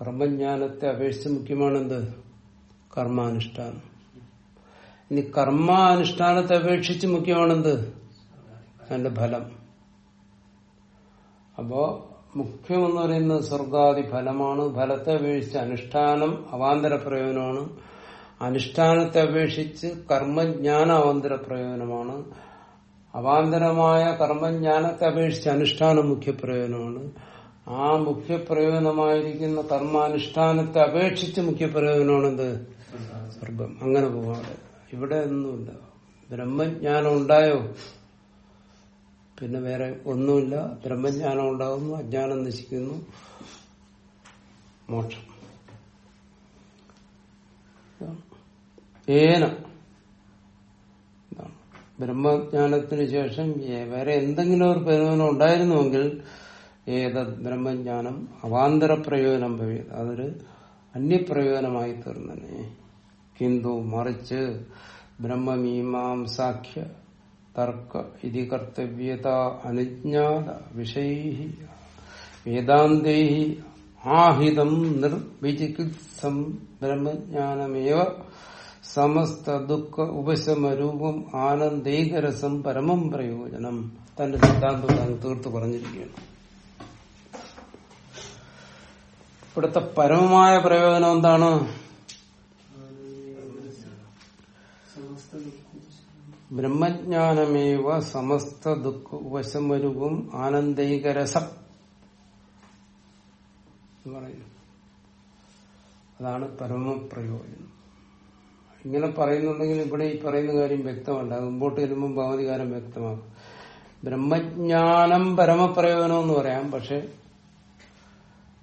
കർമ്മജ്ഞാനത്തെ അപേക്ഷിച്ച് മുഖ്യമാണെന്ത്? കർമാനുഷ്ഠാനം. ഇനി കർമാനുഷ്ഠാനത്തെ അപേക്ഷിച്ച് മുഖ്യമാണെന്ത്? അതിന്റെ ഫലം. അപ്പോ മുഖ്യം എന്ന് പറയുന്നത് സ്വർഗാദി ഫലമാണ്. ഫലത്തെ അപേക്ഷിച്ച് അനുഷ്ഠാനം അവാന്തര പ്രയോജനമാണ് അനുഷ്ഠാനത്തെ അപേക്ഷിച്ച് കർമ്മജ്ഞാന അവാന്തര പ്രയോജനമാണ് അവാന്തരമായ കർമ്മജ്ഞാനത്തെ അപേക്ഷിച്ച് അനുഷ്ഠാനം മുഖ്യപ്രയോജനമാണ്. ആ മുഖ്യപ്രയോജനമായിരിക്കുന്ന കർമാനുഷ്ഠാനത്തെ അപേക്ഷിച്ച് മുഖ്യപ്രയോജനമാണെന്ത്? സ്വർഗം അങ്ങനെ പോകാതെ ഇവിടെ ഒന്നുമില്ല. ബ്രഹ്മജ്ഞാനം ഉണ്ടായോ? പിന്നെ വേറെ ഒന്നുമില്ല. ബ്രഹ്മജ്ഞാനം ഉണ്ടാകുന്നു അജ്ഞാനം നശിക്കുന്നു. മോക്ഷം. ഏന. ബ്രഹ്മജ്ഞാനത്തിന് ശേഷം വേറെ എന്തെങ്കിലും ഒരു പ്രയോജനം ഉണ്ടായിരുന്നുവെങ്കിൽ ഏതത് ബ്രഹ്മജ്ഞാനം അവാന്തര പ്രയോജനം അതൊരു അന്യപ്രയോജനമായി തീർന്നനെ കിന്തു മറിച്ച് ബ്രഹ്മമീമാംസാഖ്യ തർക്ക ഇതി കർത്തവ്യത അനുജ്ഞാത വിഷൈ വേദാന്തൈ ആഹിതം നിർവിചികിത്സം ബ്രഹ്മജ്ഞാനമേവ സമസ്ത ദുഃഖ ഉപശമ രൂപം ആനന്ദേകരസം പരമം പ്രയോജനം. തന്റെ സിദ്ധാന്തം താൻ തീർത്ത് പറഞ്ഞിരിക്കുകയാണ്. ഇവിടുത്തെ പരമമായ പ്രയോജനം എന്താണ്? ബ്രഹ്മജ്ഞാനമേവ സമസ്ത ദുഃഖ ഉപശമരൂപം ആനന്ദൈകരസം പറയുന്നു. അതാണ് പരമപ്രയോജനം. ഇങ്ങനെ പറയുന്നുണ്ടെങ്കിൽ ഇവിടെ ഈ പറയുന്ന കാര്യം വ്യക്തമല്ല. മുമ്പോട്ട് ചെല്ലുമ്പോൾ ഭൗതികാരം വ്യക്തമാകും. ബ്രഹ്മജ്ഞാനം പരമപ്രയോജനം എന്ന് പറയാം. പക്ഷെ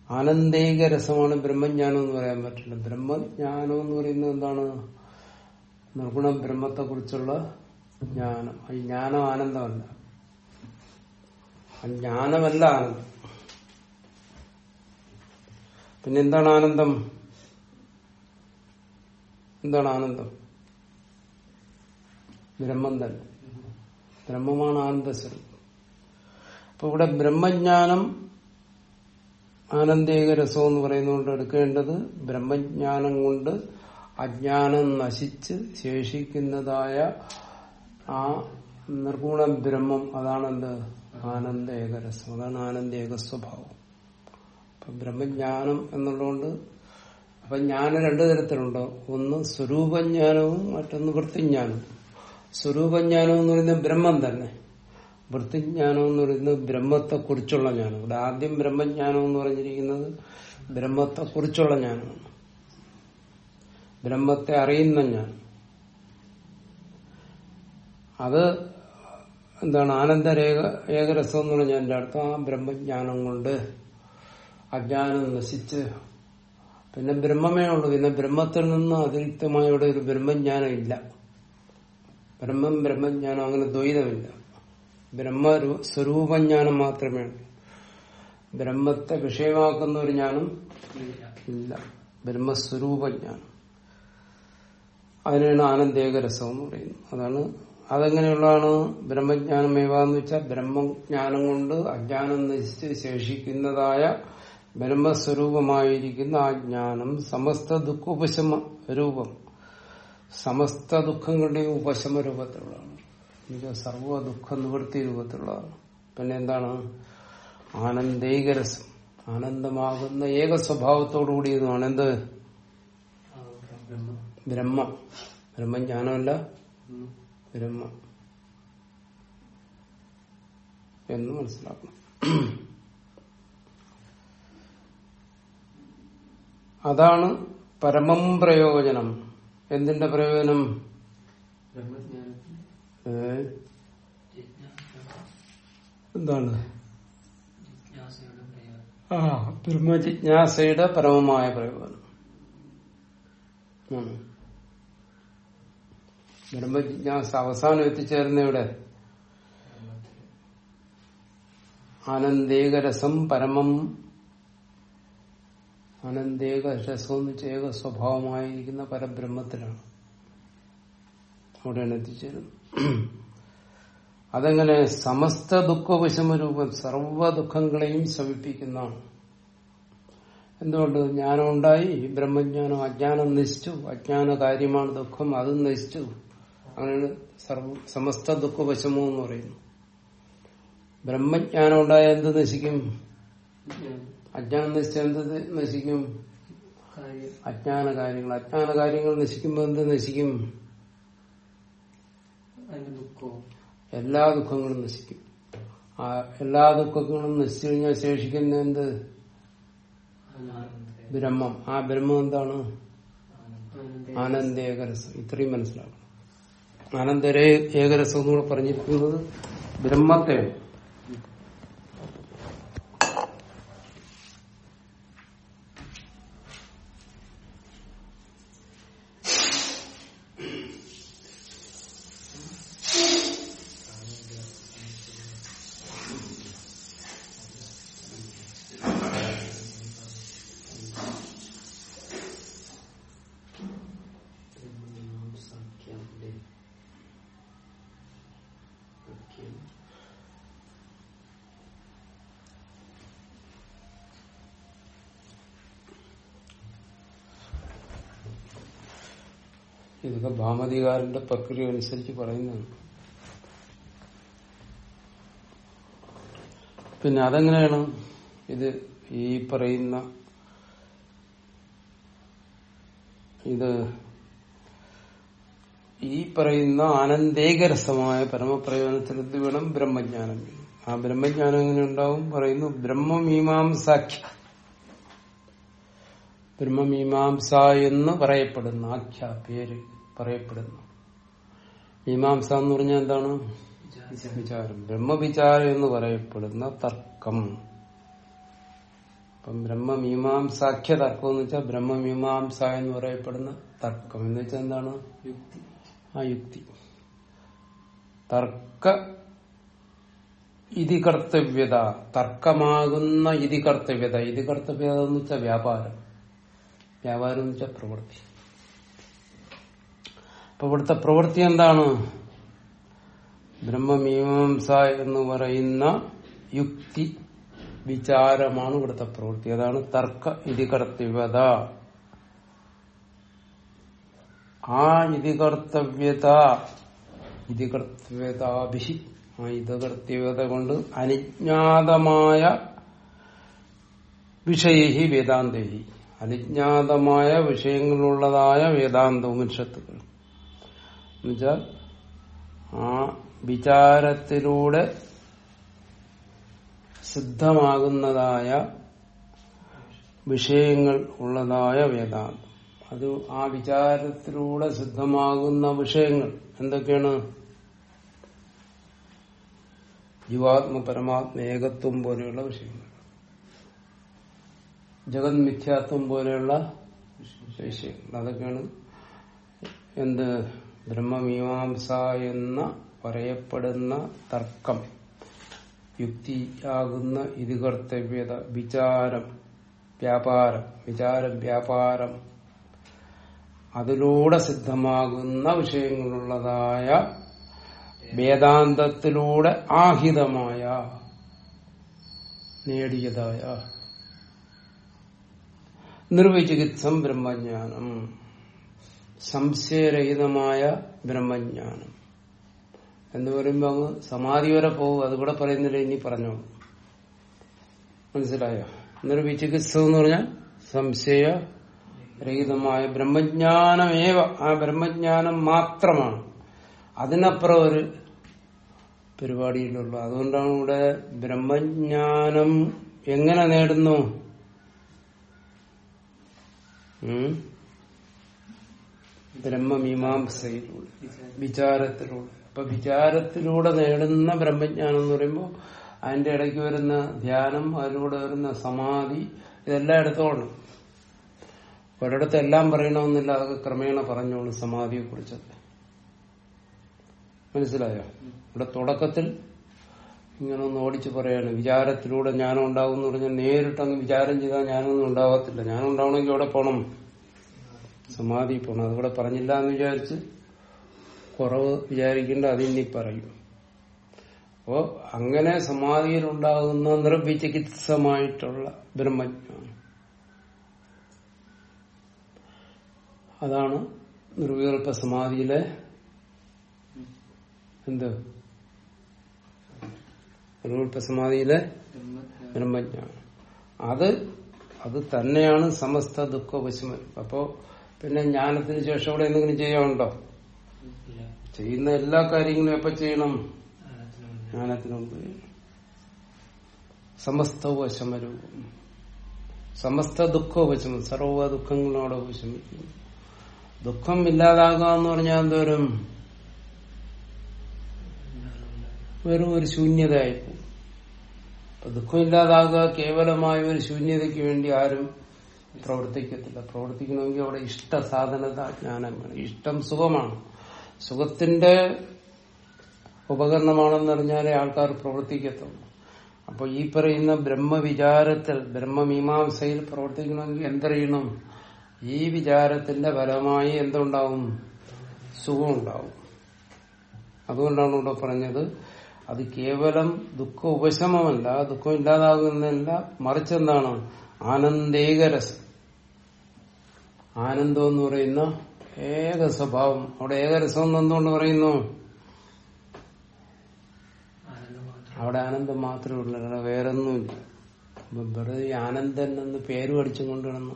ആനന്ദൈക രസമാണ് ബ്രഹ്മജ്ഞാനം എന്ന് പറയാൻ പറ്റില്ല. ബ്രഹ്മജ്ഞാനം എന്ന് പറയുന്നത് എന്താണ്? നിർഗുണ ബ്രഹ്മത്തെ കുറിച്ചുള്ള ജ്ഞാനം ഈ ജ്ഞാനം ആനന്ദമല്ല. ജ്ഞാനമല്ല ആനന്ദം. പിന്നെന്താണ് ആനന്ദം? എന്താണ് ആനന്ദം? ബ്രഹ്മം തന്നെ. ബ്രഹ്മമാണ് ആനന്ദ അപ്പൊ ഇവിടെ ബ്രഹ്മജ്ഞാനം ആനന്ദേക രസം എന്ന് പറയുന്നതുകൊണ്ട് എടുക്കേണ്ടത് ബ്രഹ്മജ്ഞാനം കൊണ്ട് അജ്ഞാനം നശിച്ച് ശേഷിക്കുന്നതായ ആ നിർഗുണ ബ്രഹ്മം അതാണെന്ത് ആനന്ദ ഏകരസം. അതാണ് ആനന്ദ ഏക സ്വഭാവം ബ്രഹ്മജ്ഞാനം എന്നുള്ളതുകൊണ്ട് അപ്പൊ ജ്ഞാനം രണ്ടു തരത്തിലുണ്ടോ? ഒന്ന് സ്വരൂപജ്ഞാനവും മറ്റൊന്ന് വൃത്തിജ്ഞാനവും. സ്വരൂപജ്ഞാനം എന്ന് പറയുന്നത് ബ്രഹ്മം തന്നെ. വൃത്തിജ്ഞാനം എന്ന് പറയുന്നത് ബ്രഹ്മത്തെ കുറിച്ചുള്ള ജ്ഞാനം. ഇവിടെ ആദ്യം ബ്രഹ്മജ്ഞാനം എന്ന് പറഞ്ഞിരിക്കുന്നത് ബ്രഹ്മത്തെ കുറിച്ചുള്ള ജ്ഞാനമാണ്. ബ്രഹ്മത്തെ അറിയുന്ന ജ്ഞാനം. അത് എന്താണ് ആനന്ദരേഖ ഏകരസം എന്ന് പറഞ്ഞാൽ എന്റെ അർത്ഥം ആ ബ്രഹ്മജ്ഞാനം കൊണ്ട് അജ്ഞാനം നശിച്ച് പിന്നെ ബ്രഹ്മമേ ഉള്ളൂ. പിന്നെ ബ്രഹ്മത്തിൽ നിന്ന് അതിരിക്തമായ ഇവിടെ ഒരു ബ്രഹ്മജ്ഞാനം ഇല്ല ബ്രഹ്മം ബ്രഹ്മജ്ഞാനം അങ്ങനെ ദ്വൈതമില്ല. ബ്രഹ്മ സ്വരൂപജ്ഞാനം മാത്രമേ ഉള്ളൂ. ബ്രഹ്മത്തെ വിഷയമാക്കുന്ന ഒരു ജ്ഞാനം ഇല്ല. ബ്രഹ്മസ്വരൂപജ്ഞാനം. അതിനാണ് ആനന്ദേകരസം എന്ന് പറയുന്നത്. അതാണ് അതെങ്ങനെയുള്ളതാണ്? ബ്രഹ്മജ്ഞാനം ഏവാന്ന് വെച്ചാൽ ബ്രഹ്മജ്ഞാനം കൊണ്ട് അജ്ഞാനം നശിച്ച് ശേഷിക്കുന്നതായ ബ്രഹ്മസ്വരൂപമായിരിക്കുന്ന ആ ജ്ഞാനം സമസ്ത ദുഃഖോപശമ രൂപം. സമസ്ത ദുഃഖങ്ങളുടെയും ഉപശമ രൂപത്തിലുള്ളതാണ്. എനിക്ക് സർവ ദുഃഖ നിവൃത്തി രൂപത്തിലുള്ളതാണ്. പിന്നെ എന്താണ്? ആനന്ദേകരസം. ആനന്ദമാകുന്ന ഏക സ്വഭാവത്തോടു കൂടിയതുമാണ് എന്ത്? ബ്രഹ്മ. ബ്രഹ്മജ്ഞാനമല്ല ബ്രഹ്മ. എന്ന് മനസ്സിലാക്കണം. അതാണ് പരമം പ്രയോജനം. എന്തിന്റെ പ്രയോജനം? എന്താണ്? ആ ബ്രഹ്മജിജ്ഞാസയുടെ പരമമായ പ്രയോജനം. ബ്രഹ്മജിജ്ഞാസ അവസാനം എത്തിച്ചേരുന്ന ഇവിടെ ആനന്ദേകരസം പരമം ആനന്ദേക രസം എന്ന് ഏക സ്വഭാവമായിരിക്കുന്ന പരബ്രഹ്മത്തിലാണ്. അവിടെയാണ് എത്തിച്ചേരുന്നത്. അതെങ്ങനെ സമസ്ത ദുഃഖവിഷമരൂപം സർവ ദുഃഖങ്ങളെയും ശമിപ്പിക്കുന്നതാണ്. എന്തുകൊണ്ട്? ജ്ഞാനം ഉണ്ടായി ബ്രഹ്മജ്ഞാനം അജ്ഞാനം നശിച്ചു അജ്ഞാന കാര്യമാണ് ദുഃഖം അതും നശിച്ചു. അങ്ങനെയാണ് സർവ സമസ്ത ദുഃഖവശമോ എന്ന് പറയുന്നു ബ്രഹ്മജ്ഞാനം ഉണ്ടായ എന്ത് നശിക്കും? അജ്ഞാനം നശിച്ച എന്ത് നശിക്കും അജ്ഞാന കാര്യങ്ങൾ. അജ്ഞാന കാര്യങ്ങൾ നശിക്കുമ്പോൾ എന്ത് നശിക്കും? എല്ലാ ദുഃഖങ്ങളും നശിക്കും. ആ എല്ലാ ദുഃഖങ്ങളും നശിച്ചു കഴിഞ്ഞാൽ ശേഷിക്കുന്ന എന്ത്? ബ്രഹ്മം. ആ ബ്രഹ്മം എന്താണ്? ആനന്ദ. ഏകരസം. ഇത്രയും മനസ്സിലാക്കണം. ആനന്ദരേ ഏകരസം എന്നൂടെ പറഞ്ഞിരിക്കുന്നത് ബ്രഹ്മത്തെ ഇതൊക്കെ ഭാമതികാരന്റെ പ്രക്രിയ അനുസരിച്ച് പറയുന്നതാണ്. പിന്നെ അതെങ്ങനെയാണ് ഇത് ഈ പറയുന്ന ഇത് ഈ പറയുന്ന ആനന്ദേകരസമായ പരമപ്രയോജനത്തിൽ ഇത് വേണം ബ്രഹ്മജ്ഞാനം. ആ ബ്രഹ്മജ്ഞാനം എങ്ങനെ ഉണ്ടാവും? പറയുന്നു ബ്രഹ്മമീമാംസാഖ്യ. ബ്രഹ്മമീമാംസ എന്ന് പറയപ്പെടുന്ന ആഖ്യ പേര്. പറയപ്പെടുന്നു. മീമാംസ എന്ന് പറഞ്ഞാൽ എന്താണ്? വിചാരം. ബ്രഹ്മവിചാരം എന്ന് പറയപ്പെടുന്ന തർക്കം. അപ്പം ബ്രഹ്മമീമാംസാഖ്യ തർക്കം എന്ന് വെച്ചാൽ ബ്രഹ്മമീമാംസ എന്ന് പറയപ്പെടുന്ന തർക്കം. എന്ന് വെച്ചാൽ എന്താണ്? യുക്തി. ആ യുക്തി. തർക്ക ഇതി കർത്തവ്യത. തർക്കമാകുന്ന ഇതി കർത്തവ്യത. ഇതി കർത്തവ്യത എന്ന് വെച്ചാൽ വ്യാപാരം. വ്യാപാരം എന്ന് വെച്ചാൽ പ്രവൃത്തി. അപ്പൊ ഇവിടുത്തെ പ്രവൃത്തി എന്താണ്? ബ്രഹ്മമീമാംസ എന്ന് പറയുന്ന യുക്തി വിചാരമാണ് ഇവിടുത്തെ പ്രവൃത്തി. അതാണ് തർക്ക ഇതി കർത്തവ്യത ആ ഇതി കർത്തവ്യത ഇതി കർത്തവ്യതാഭിഹി ആ ഇത് കർത്തവ്യത കൊണ്ട് അനുജ്ഞാതമായ വിഷയഹി വേദാന്തേഹി. അനുജ്ഞാതമായ വിഷയങ്ങളുള്ളതായ വേദാന്തവും ഉപനിഷത്തുകൾ എന്നുവെച്ചാൽ ആ വിചാരത്തിലൂടെ സിദ്ധമാകുന്നതായ വിഷയങ്ങൾ ഉള്ളതായ വേദാന്തം. അത് ആ വിചാരത്തിലൂടെ സിദ്ധമാകുന്ന വിഷയങ്ങൾ എന്തൊക്കെയാണ്? ജീവാത്മ പരമാത്മ ഏകത്വം പോലെയുള്ള വിഷയങ്ങൾ. ജഗത് മിഥ്യാത്വം പോലെയുള്ള വിഷയങ്ങൾ. അതൊക്കെയാണ് എന്ത് ബ്രഹ്മമീമാംസ എന്ന പറയപ്പെടുന്ന തർക്കം യുക്തിയാകുന്ന ഇത് കർത്തവ്യത വിചാരം വ്യാപാരം വിചാരം വ്യാപാരം അതിലൂടെ സിദ്ധമാകുന്ന വിഷയങ്ങളുള്ളതായ വേദാന്തത്തിലൂടെ ആഹിതമായ നേടിയതായ നിർവിചികിത്സം ബ്രഹ്മജ്ഞാനം. സംശയരഹിതമായ ബ്രഹ്മജ്ഞാനം. എന്ന് പറയുമ്പോ അങ്ങ് സമാധി വരെ പോകും. അതിവിടെ പറയുന്നില്ല? ഇനി പറഞ്ഞോ? മനസ്സിലായോ? വിചികിത്സ എന്ന് പറഞ്ഞാൽ സംശയ രഹിതമായ ബ്രഹ്മജ്ഞാനമേവ. ആ ബ്രഹ്മജ്ഞാനം മാത്രമാണ്. അതിനപ്പുറം ഒരു പരിപാടിയിലുള്ളു. അതുകൊണ്ടാണ് ഇവിടെ ബ്രഹ്മജ്ഞാനം എങ്ങനെ നേടുന്നു? ബ്രഹ്മമീമാംസയിലൂടെ വിചാരത്തിലൂടെ. അപ്പൊ വിചാരത്തിലൂടെ നേടുന്ന ബ്രഹ്മജ്ഞാനം എന്ന് പറയുമ്പോൾ അതിന്റെ ഇടയ്ക്ക് വരുന്ന ധ്യാനം അതിലൂടെ വരുന്ന സമാധി ഇതെല്ലാം എടുത്തോളും ഒരിടത്ത് എല്ലാം പറയണമെന്നില്ല അതൊക്കെ ക്രമേണ പറഞ്ഞോളൂ സമാധിയെ കുറിച്ചൊക്കെ മനസ്സിലായോ? ഇവിടെ തുടക്കത്തിൽ ഇങ്ങനെ ഒന്ന് ഓടിച്ചു പറയാണ് വിചാരത്തിലൂടെ ജ്ഞാനം ഉണ്ടാകും എന്ന് പറഞ്ഞാൽ നേരിട്ടങ്ങ് വിചാരം ചെയ്താൽ ജ്ഞാനമൊന്നും ഉണ്ടാകത്തില്ല ജ്ഞാനം ഉണ്ടാവണമെങ്കിൽ എവിടെ പോകണം സമാധി പോകണം അതുകൂടെ പറഞ്ഞില്ല എന്ന് വിചാരിച്ച് കുറവ് വിചാരിക്കേണ്ട അതിനി പറയും. അപ്പോ അങ്ങനെ സമാധിയിൽ ഉണ്ടാകുന്ന നിർവിചികിത്സമായിട്ടുള്ള ബ്രഹ്മജ്ഞാനം. അതാണ് നിർവികൽപ്പ സമാധിയിലെ എന്ത്? നിർവികൽപ്പ സമാധിയിലെ ബ്രഹ്മജ്ഞാനം. അത് അത് തന്നെയാണ് സമസ്ത ദുഃഖ വശമ അപ്പോ പിന്നെ ജ്ഞാനത്തിന് ശേഷം അവിടെ എന്തെങ്കിലും ചെയ്യാനുണ്ടോ? ചെയ്യുന്ന എല്ലാ കാര്യങ്ങളും എപ്പോ ചെയ്യണം? ജ്ഞാനത്തിന് സമസ്ത ഉപശമരൂപം സമസ്ത സമസ്ത ദുഃഖോപശമം സർവ ദുഃഖങ്ങളോടെ ഉപശമിക്കുന്നു ദുഃഖം ഇല്ലാതാകുക എന്ന് പറഞ്ഞാൽ എന്തോരും? വെറും ഒരു ശൂന്യതയായിപ്പോ ദുഃഖം ഇല്ലാതാകുക കേവലമായ ഒരു ശൂന്യതയ്ക്ക് വേണ്ടി ആരും പ്രവർത്തിക്കത്തില്ല. പ്രവർത്തിക്കണമെങ്കിൽ അവിടെ ഇഷ്ട സാധനത ജ്ഞാനം വേണം. ഇഷ്ടം സുഖമാണ്. സുഖത്തിന്റെ ഉപകരണമാണെന്ന് അറിഞ്ഞാലേ ആൾക്കാർ പ്രവർത്തിക്കത്തുള്ളൂ. അപ്പൊ ഈ പറയുന്ന ബ്രഹ്മവിചാരത്തിൽ ബ്രഹ്മമീമാംസയിൽ പ്രവർത്തിക്കണമെങ്കിൽ എന്തറിയണം? ഈ വിചാരത്തിന്റെ ഫലമായി എന്തുണ്ടാവും? സുഖമുണ്ടാവും. അതുകൊണ്ടാണ് ഇവിടെ പറഞ്ഞത് അത് കേവലം ദുഃഖ ഉപശമമല്ല ദുഃഖം ഇല്ലാതാകുന്നില്ല മറിച്ച് എന്താണ്? ആനന്ദേകരസം ആനന്ദം എന്ന് പറയുന്ന ഏക സ്വഭാവം. അവിടെ ഏകരസം എന്തുകൊണ്ട് പറയുന്നു? അവിടെ ആനന്ദം മാത്രമേ ഉള്ളൂ. അവിടെ വേറൊന്നുമില്ല. ഒന്നുമില്ല വെറുതെ ആനന്ദൻ എന്ന് പേര് പഠിച്ചും കൊണ്ട് കിടന്നു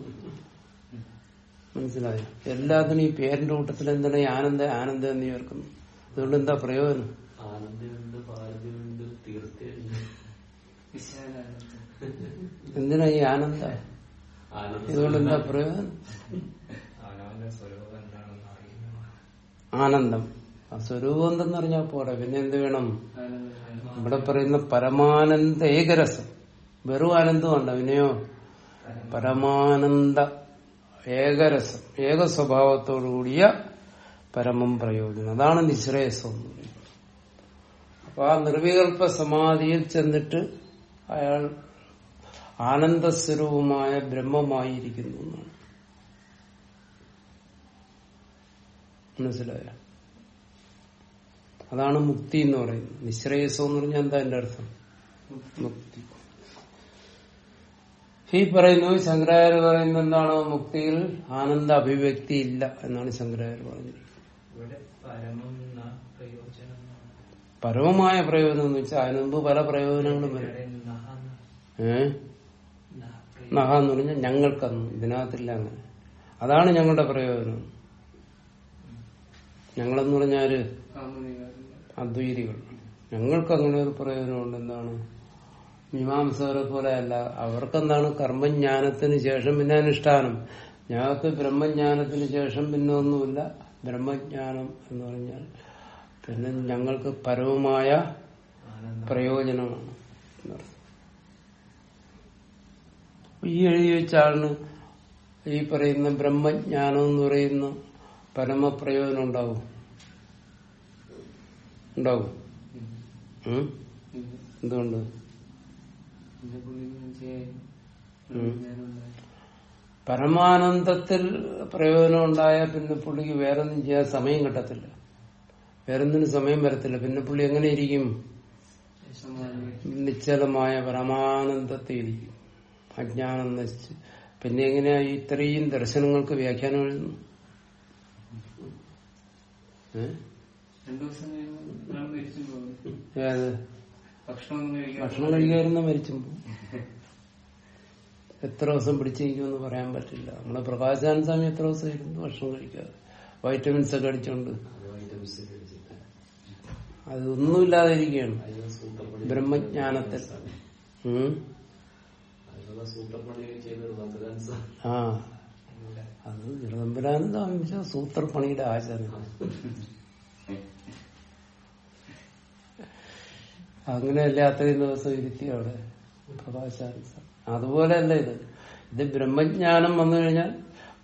മനസ്സിലായോ? എല്ലാത്തിനും ഈ പേരിന്റെ കൂട്ടത്തിൽ എന്താണ് ഈ ആനന്ദ ആനന്ദ എന്ന് ചേർക്കുന്നു. അതുകൊണ്ട് എന്താ പ്രയോജനം? എന്തിനാ ഈ ആനന്ദ? ഇതുകൊണ്ട് എന്താ പ്രയോജനം? ആനന്ദം. ആ സ്വരൂപം എന്തെന്ന് പറഞ്ഞാൽ പോരാ. പിന്നെ എന്ത് വേണം? ഇവിടെ പറയുന്ന പരമാനന്ദ ഏകരസം. വെറും ആനന്ദമല്ല പിന്നെയോ? പരമാനന്ദ ഏകരസം. ഏക സ്വഭാവത്തോടുകൂടിയ പരമം പ്രയോജനം. അതാണ് നിശ്രേയസം അപ്പൊ ആ നിർവികൽപ്പ സമാധിയിൽ ചെന്നിട്ട് അയാൾ ആനന്ദസ്വരൂപമായ ബ്രഹ്മമായിരിക്കുന്നു എന്നാണ്. മനസ്സിലായ? അതാണ് മുക്തി എന്ന് പറയുന്നത്. നിശ്രേയസം എന്ന് പറഞ്ഞാൽ എന്താ എന്റെ അർത്ഥം? മുക്തി. ഈ പറയുന്നു ശങ്കരാചാര്യ പറയുന്നത് എന്താണ്? മുക്തിയിൽ ആനന്ദ അഭിവ്യക്തി ഇല്ല എന്നാണ് ശങ്കരാചാര്യ പറഞ്ഞത് പരമമായ പ്രയോജനം എന്ന് വെച്ചാൽ അതിനുമ്പ് പല പ്രയോജനങ്ങളും വരും. ഏഹ് നഹ എന്ന് പറഞ്ഞാൽ ഞങ്ങൾക്കന്ന് ഇതിനകത്തില്ല അങ്ങനെ. അതാണ് ഞങ്ങളുടെ പ്രയോജനം. ഞങ്ങളെന്ന് പറഞ്ഞാൽ അദ്വൈതികൾ. ഞങ്ങൾക്ക് അങ്ങനെ ഒരു പ്രയോജനമുണ്ട് എന്താണ്? മീമാംസകരെ പോലെ അല്ല. അവർക്കെന്താണ്? കർമ്മജ്ഞാനത്തിന് ശേഷം പിന്നെ അനുഷ്ഠാനം. ഞങ്ങൾക്ക് ബ്രഹ്മജ്ഞാനത്തിന് ശേഷം പിന്നെ ഒന്നുമില്ല. ബ്രഹ്മജ്ഞാനം എന്ന് പറഞ്ഞാൽ പിന്നെ ഞങ്ങൾക്ക് പരവുമായ പ്രയോജനമാണ്. ഈ എഴുതി ഈ പറയുന്ന ബ്രഹ്മജ്ഞാനം എന്ന് പറയുന്ന പരമപ്രയോജനം ഉണ്ടാവും. ഉണ്ടാവും? എന്തുകൊണ്ട്? പരമാനന്ദത്തിൽ പ്രയോജനം ഉണ്ടായാൽ പിന്നെ പുള്ളിക്ക് വേറൊന്നും ചെയ്യാൻ സമയം കിട്ടത്തില്ല. വേറൊന്നിനും സമയം വരത്തില്ല. പിന്നെ പുള്ളി എങ്ങനെ ഇരിക്കും? നിശ്ചലമായ പരമാനന്ദത്തെ ഇരിക്കും. അജ്ഞാനം നശിച്ച്. പിന്നെ എങ്ങനെയാ ഇത്രയും ദർശനങ്ങൾക്ക് വ്യാഖ്യാനം എഴുതുന്നു? ഭക്ഷണം കഴിക്കാതിരുന്ന മരിച്ചും എത്ര ദിവസം പിടിച്ചിരിക്കുമെന്ന് പറയാൻ പറ്റില്ല. നമ്മളെ പ്രകാശാന സ്വാമി എത്ര ദിവസം ഇരുന്നു ഭക്ഷണം കഴിക്കാതെ വൈറ്റമിൻസ് ഒക്കെ അടിച്ചോണ്ട്. അതൊന്നുമില്ലാതെ ഇരിക്കുകയാണ്. ബ്രഹ്മജ്ഞാനത്തെ ബ്രഹ്മജ്ഞാനത്തിൽ. ആ. അത് ഇളമ്പരാനന്ദ അംശ സൂത്രപ്പണിയുടെ ആചാരം അങ്ങനെയല്ലേ അത്രയും ദിവസം ഇരുത്തി അവിടെ? അതുപോലെ അല്ല ഇത്. ഇത് ബ്രഹ്മജ്ഞാനം വന്നു കഴിഞ്ഞാൽ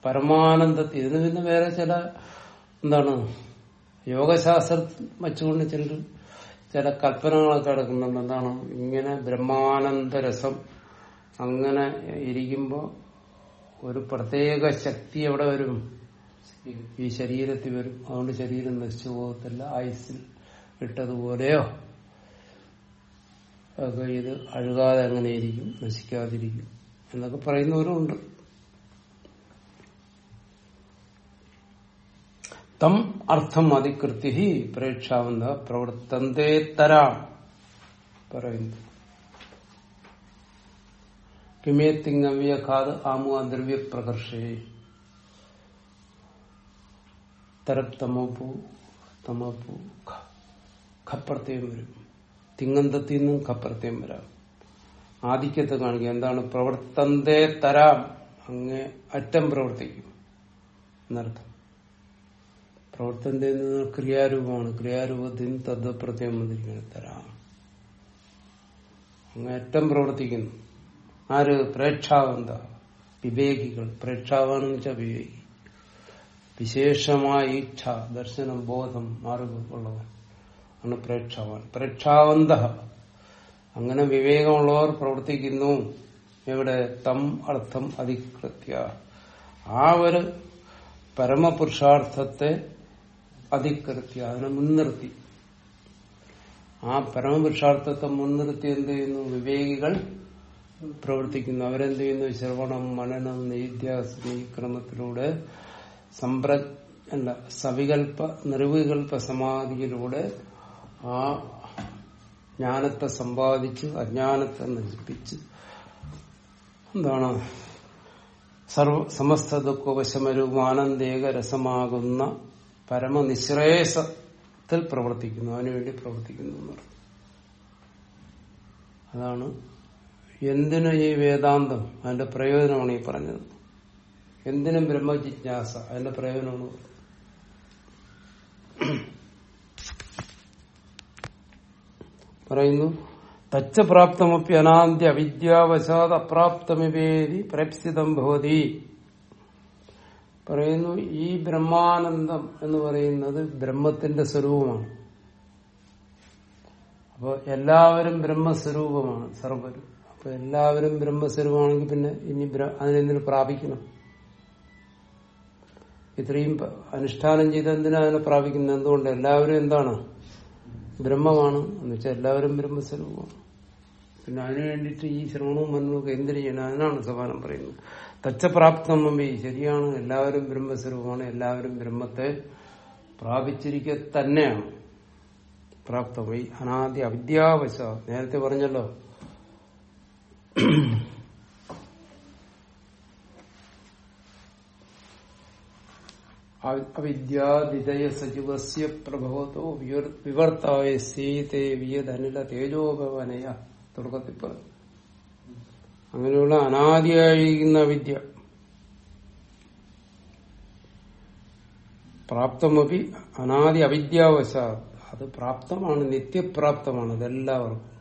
പരമാനന്ദത്തിൽ. ഇതിന് പിന്നെ വേറെ ചില എന്താണ്? യോഗശാസ്ത്രം വച്ചുകൊണ്ട് ചില ചില കൽപ്പനകളൊക്കെ എടുക്കുന്നുണ്ട് എന്താണ്? ഇങ്ങനെ ബ്രഹ്മാനന്ദ രസം അങ്ങനെ ഇരിക്കുമ്പോ ഒരു പ്രത്യേക ശക്തി എവിടെ വരും. ഈ ശരീരത്തിൽ വരും. അതുകൊണ്ട് ശരീരം നശിച്ചു പോകത്തില്ല. ആയുസിൽ ഇട്ടതുപോലെയോ ഒക്കെ ഇത് അഴുകാതെ അങ്ങനെ ഇരിക്കും. നശിക്കാതിരിക്കും. എന്നൊക്കെ പറയുന്നവരുമുണ്ട് തം അർത്ഥം അതികൃത്യ പ്രേക്ഷാവുന്ന പ്രവർത്തന്തേ തരാം പറയുന്നു. കിമേത്തിങ്ങവ്യഘാത് ആമുവ ദ്രവ്യപ്രകർഷേ തരത്തമോപു തമോപു ഖപ്രത്യം വരും. തിങ്ങന്തത്തിൽ നിന്നും ഖപ്രത്യം വരാം. ആധിക്യത്തെ കാണിക്കുക. എന്താണ്? പ്രവർത്തന്തേ തരാം. അങ്ങേ അറ്റം പ്രവർത്തിക്കും. എന്നർത്ഥം. പ്രവർത്തന്റെ ക്രിയാരൂപമാണ്. ക്രിയാരൂപത്തിൽ തദ്വപ്രത്യം വന്നിരിക്കുന്നത് തരാം. അങ്ങേറ്റം പ്രവർത്തിക്കുന്നു. ആര് പ്രേക്ഷാവന്ത? വിവേകികൾ. പ്രേക്ഷാവാണെന്ന് വെച്ചാൽ വിവേകി. വിശേഷമായ ഇച്ഛ ദർശനം ബോധം അറിവുള്ളവൻ ആണ് പ്രേക്ഷാവാൻ. പ്രേക്ഷാവന്ത. അങ്ങനെ വിവേകമുള്ളവർ പ്രവർത്തിക്കുന്നു. എവിടെ? തം അർത്ഥം അധികൃത്യ. ആ ഒരു പരമപുരുഷാർത്ഥത്തെ അധികൃത്യ അതിനെ മുൻനിർത്തി. ആ പരമപുരുഷാർത്ഥത്തെ മുൻനിർത്തി എന്ത് ചെയ്യുന്നു? വിവേകികൾ പ്രവർത്തിക്കുന്നു അവരെന്ത് ചെയ്യുന്നു ശ്രവണം മനനം നിത്യാസനി ക്രമത്തിലൂടെ സമ്പ്ര അല്ല സവികൽപ്പ നിർവികൽപ്പ സമാധിയിലൂടെ ആ ജ്ഞാനത്തെ സമ്പാദിച്ച് അജ്ഞാനത്തെ നശിപ്പിച്ച് എന്താണ്? സർവ സമസ്ത ദുഃഖവശമരവും ആനന്ദേക രസമാകുന്ന പരമനിശ്രേയസത്തിൽ പ്രവർത്തിക്കുന്നു. അതിനുവേണ്ടി പ്രവർത്തിക്കുന്നു അതാണ് എന്തിനു ഈ വേദാന്തം? അതിന്റെ പ്രയോജനമാണ് ഈ പറഞ്ഞത്. എന്തിനും ബ്രഹ്മജിജ്ഞാസ അതിന്റെ പ്രയോജനമാണ്. പറയുന്നു തച്ച പ്രാപ്തമപ്പി അനാന്ത്യ അവിദ്യാവശാത് അപ്രാപ്തമിവേദി പ്രപ്സിതം ഭവതി. പറയുന്നു ഈ ബ്രഹ്മാനന്ദം എന്ന് പറയുന്നത് ബ്രഹ്മത്തിന്റെ സ്വരൂപമാണ്. അപ്പോൾ എല്ലാവരും ബ്രഹ്മസ്വരൂപമാണ് സർവരും. അപ്പൊ എല്ലാവരും ബ്രഹ്മസ്വരൂപമാണെങ്കിൽ പിന്നെ ഇനി അതിനെന്തിനു പ്രാപിക്കണം? ഇത്രയും അനുഷ്ഠാനം ചെയ്ത് എന്തിനാ അതിനെ പ്രാപിക്കുന്നത്? എന്തുകൊണ്ട്? എല്ലാവരും എന്താണ്? ബ്രഹ്മമാണ്. എന്ന് വെച്ചാൽ എല്ലാവരും ബ്രഹ്മസ്വരൂപമാണ്. പിന്നെ അതിനു വേണ്ടിയിട്ട് ഈ ശ്രവണവും മനവും എന്തിനു ചെയ്യണം? അതിനാണ് സമാനം പറയുന്നത്. തച്ചപ്രാപ്തമേ ശരിയാണ്. എല്ലാവരും ബ്രഹ്മസ്വരൂപമാണ്. എല്ലാവരും ബ്രഹ്മത്തെ പ്രാപിച്ചിരിക്കുക തന്നെയാണ് പ്രാപ്തമായി അനാദ്യ അവിദ്യാവശ. നേരത്തെ പറഞ്ഞല്ലോ. അവിദ്യാദിതയ സജീവസ്യ പ്രഭവത്തോ വിവർ- വിവർത്തായ സീതേ വിയതനില തേജോഭവനയ തുടക്കത്തിൽ പറഞ്ഞു. അങ്ങനെയുള്ള അനാദിയായിരിക്കുന്ന വിദ്യ. പ്രാപ്തമപി അനാദി അവിദ്യാവശ അത് പ്രാപ്തമാണ് നിത്യപ്രാപ്തമാണ് അതെല്ലാവർക്കും.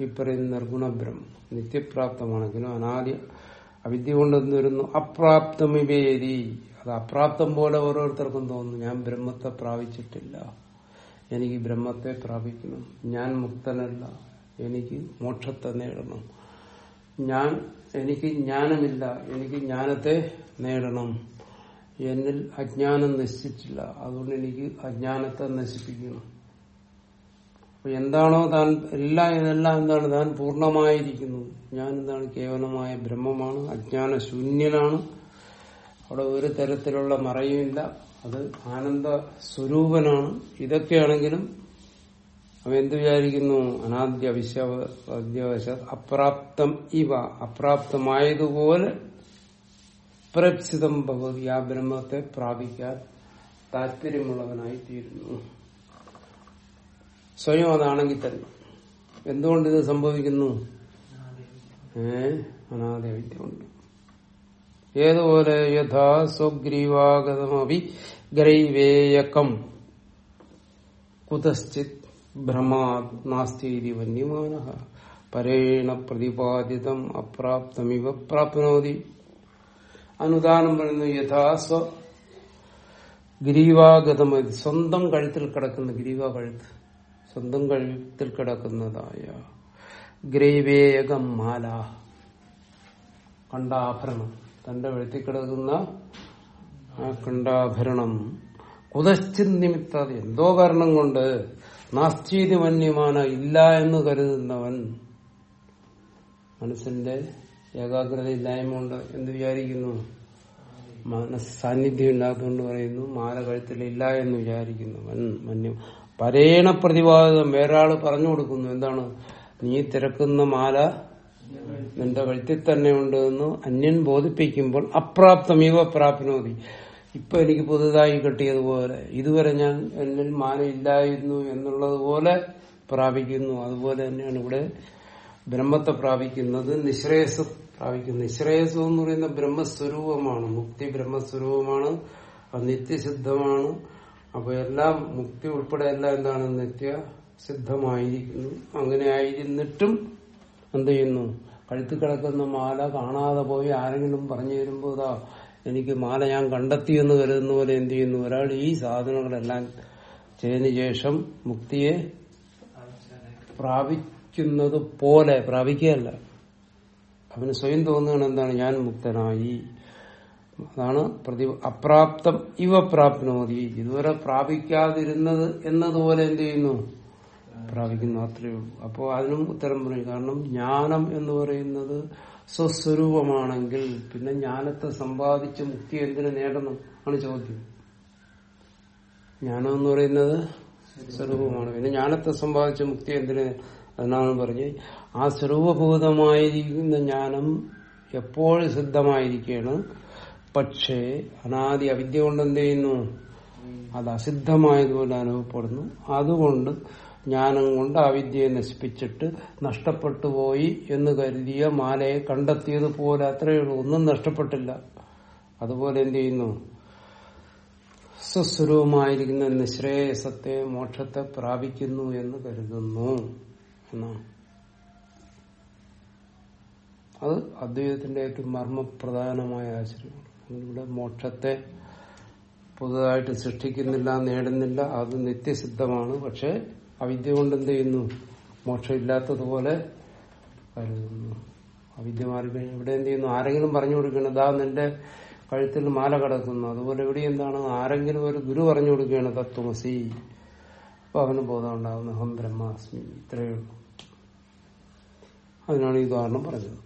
ഈ പറയുന്ന നിർഗുണ ബ്രഹ്മം നിത്യപ്രാപ്തമാണെങ്കിലും അനാദി അവിദ്യ കൊണ്ടെന്ന് വരുന്നു അപ്രാപ്തമിവേരി. അത് അപ്രാപ്തം പോലെ ഓരോരുത്തർക്കും തോന്നുന്നു. ഞാൻ ബ്രഹ്മത്തെ പ്രാപിച്ചിട്ടില്ല. എനിക്ക് ബ്രഹ്മത്തെ പ്രാപിക്കണം. ഞാൻ മുക്തനല്ല. എനിക്ക് മോക്ഷത്തെ നേടണം. ഞാൻ എനിക്ക് ജ്ഞാനമില്ല. എനിക്ക് ജ്ഞാനത്തെ നേടണം. എന്നിൽ അജ്ഞാനം നശിച്ചിട്ടില്ല. അതുകൊണ്ട് എനിക്ക് അജ്ഞാനത്തെ നശിപ്പിക്കണം. എന്താണോ താൻ എല്ലാം ഇതെല്ലാം എന്താണ് താൻ പൂർണമായിരിക്കുന്നു. ഞാൻ എന്താണ് കേവലമായ ബ്രഹ്മമാണ് അജ്ഞാന ശൂന്യനാണ് അവിടെ ഒരു തരത്തിലുള്ള മറയുമില്ല. അത് ആനന്ദ സ്വരൂപനാണ് ഇതൊക്കെയാണെങ്കിലും അവ എന്ത് വിചാരിക്കുന്നു? അനാദ്യ വിശ്വവശ അപ്രാപ്തം ഇവ അപ്രാപ്തമായതുപോലെ പ്രപ്സിതം ഭഗവതി ആ ബ്രഹ്മത്തെ പ്രാപിക്കാൻ താല്പര്യമുള്ളവനായി തീരുന്നു സ്വയം അതാണെങ്കിൽ തന്നെ. എന്തുകൊണ്ട് ഇത് സംഭവിക്കുന്നു? ഏ? അനാദ വിദ്യ കൊണ്ട് ഏതുപോലെ യഥാ സ്വഗ്രീവാഗതമഭി ഗ്രൈവേയക്കം കുതശ്ചിത് ഭ്രമാത് നാസ്തി വന്യമാന. പരേണ പ്രതിപാദിതം അപ്രാപ്തമിവ പ്രാപ്നോതി. അനുദാനം പറയുന്നു യഥാസ്വ ഗിരീവാഗതം സ്വന്തം കഴുത്തിൽ കിടക്കുന്ന ഗ്രീവ കഴുത്ത്. സ്വന്തം കഴിവത്തിൽ കിടക്കുന്നതായ ഗ്രൈവേകം മാല. കണ്ടാഭരണം. തന്റെ വെഴുത്തി കിടക്കുന്ന കണ്ടാഭരണം. കുതശ്ചിത് നിമിത്ത എന്തോ കാരണം കൊണ്ട് നാസ്തീതി മന്യമാന ഇല്ല എന്ന് കരുതുന്നവൻ മനസ്സിന്റെ ഏകാഗ്രത ഇല്ലായ്മ കൊണ്ട് എന്ത് വിചാരിക്കുന്നു? മനസ്സ് സാന്നിധ്യം ഇല്ലാത്തതുകൊണ്ട് പറയുന്നു. മാല കഴുത്തിലില്ല എന്ന് വിചാരിക്കുന്നു. മന്യം. പരേണ പ്രതിപാദിതം വേറൊരാൾ പറഞ്ഞു കൊടുക്കുന്നു. എന്താണ്? നീ തിരക്കുന്ന മാല നിന്റെ കഴുത്തിൽ തന്നെ ഉണ്ട് എന്ന് അന്യൻ ബോധിപ്പിക്കുമ്പോൾ അപ്രാപ്തം ഇവ പ്രാപ്നോതി ഇപ്പൊ എനിക്ക് പുതുതായി കിട്ടിയതുപോലെ ഇതുവരെ ഞാൻ എന്നിൽ മാല ഇല്ലായിരുന്നു എന്നുള്ളതുപോലെ പ്രാപിക്കുന്നു. അതുപോലെ തന്നെയാണ് ഇവിടെ ബ്രഹ്മത്തെ പ്രാപിക്കുന്നത്. നിശ്രേയസ് പ്രാപിക്കുന്നത് നിശ്രേയസം എന്ന് പറയുന്ന ബ്രഹ്മസ്വരൂപമാണ്. മുക്തി ബ്രഹ്മസ്വരൂപമാണ്. അത് നിത്യസിദ്ധമാണ്. അപ്പൊ എല്ലാം മുക്തി ഉൾപ്പെടെ എല്ലാം എന്താണ്? നിത്യ സിദ്ധമായിരിക്കുന്നു. അങ്ങനെ ആയിരുന്നിട്ടും എന്ത് ചെയ്യുന്നു? കഴുത്ത് കിടക്കുന്ന മാല കാണാതെ പോയി ആരെങ്കിലും പറഞ്ഞു തരുമ്പോൾ ഇതാ എനിക്ക് മാല ഞാൻ കണ്ടെത്തിയെന്ന് കരുതുന്ന പോലെ എന്ത് ചെയ്യുന്നു? ഒരാൾ ഈ സാധനങ്ങളെല്ലാം ചെയ്തതിനു ശേഷം മുക്തിയെ പ്രാപിക്കുന്നത് പോലെ പ്രാപിക്കുകയല്ല. അവന് സ്വയം തോന്നുകയാണ് എന്താണ് ഞാൻ മുക്തനായി. അതാണ് പ്രതി അപ്രാപ്തം ഇവ പ്രാപ്നോതി. ഇതുവരെ പ്രാപിക്കാതിരുന്നത് എന്നതുപോലെ എന്ത് ചെയ്യുന്നു? പ്രാപിക്കുന്നു അത്രയേ ഉള്ളൂ. അപ്പോൾ അതിനും ഉത്തരം പറയും. കാരണം ജ്ഞാനം എന്ന് പറയുന്നത് സ്വസ്വരൂപമാണെങ്കിൽ പിന്നെ ജ്ഞാനത്തെ സമ്പാദിച്ച് മുക്തി എന്തിനു നേടണം ആണ് ചോദ്യം. ജ്ഞാനം എന്ന് പറയുന്നത് സ്വരൂപമാണ്. പിന്നെ ജ്ഞാനത്തെ സമ്പാദിച്ച മുക്തി എന്തിന് അതിനാണ് പറഞ്ഞ് ആ സ്വരൂപഭൂതമായിരിക്കുന്ന ജ്ഞാനം എപ്പോഴും സിദ്ധമായിരിക്കുകയാണ്? പക്ഷേ അനാദി അവിദ്യ കൊണ്ട് എന്ത് ചെയ്യുന്നു? അത് അസിദ്ധമായതുപോലെ അനുഭവപ്പെടുന്നു. അതുകൊണ്ട് ജ്ഞാനം കൊണ്ട് അവിദ്യയെ നശിപ്പിച്ചിട്ട് നഷ്ടപ്പെട്ടു പോയി എന്ന് കരുതിയ മാലയെ കണ്ടെത്തിയതുപോലെ അത്രയേ ഉള്ളൂ. ഒന്നും നഷ്ടപ്പെട്ടില്ല. അതുപോലെ എന്ത് ചെയ്യുന്നു? സ്വസ്വരൂപമായിരിക്കുന്ന നിശ്രേയസത്തെ മോക്ഷത്തെ പ്രാപിക്കുന്നു എന്ന് കരുതുന്നു. എന്നാണ് അത് അദ്വൈതത്തിന്റെ ഏറ്റവും മർമ്മപ്രധാനമായ ആശയമാണ് ഇവിടെ മോക്ഷത്തെ പുതുതായിട്ട് സൃഷ്ടിക്കുന്നില്ല നേടുന്നില്ല അത് നിത്യസിദ്ധമാണ്. പക്ഷെ അവിദ്യ കൊണ്ട് എന്ത് ചെയ്യുന്നു? മോക്ഷമില്ലാത്തതുപോലെ കരുതുന്നു. അവിദ്യ മാറിക്കഴിഞ്ഞാൽ ഇവിടെ എന്ത് ചെയ്യുന്നു? ആരെങ്കിലും പറഞ്ഞു കൊടുക്കണം ഇതാ നിന്റെ കഴുത്തിൽ മാല കടക്കുന്നു അതുപോലെ ഇവിടെ എന്താണ്? ആരെങ്കിലും ഒരു ഗുരു പറഞ്ഞു കൊടുക്കുകയാണ് തത്വമസി അപ്പൊ അവന് ബോധം ഉണ്ടാകുന്നു ഹം ബ്രഹ്മാസ്മി. ഇത്രയേ ഉള്ളൂ. അതിനാണ് ഈ ഉദാഹരണം പറഞ്ഞത്.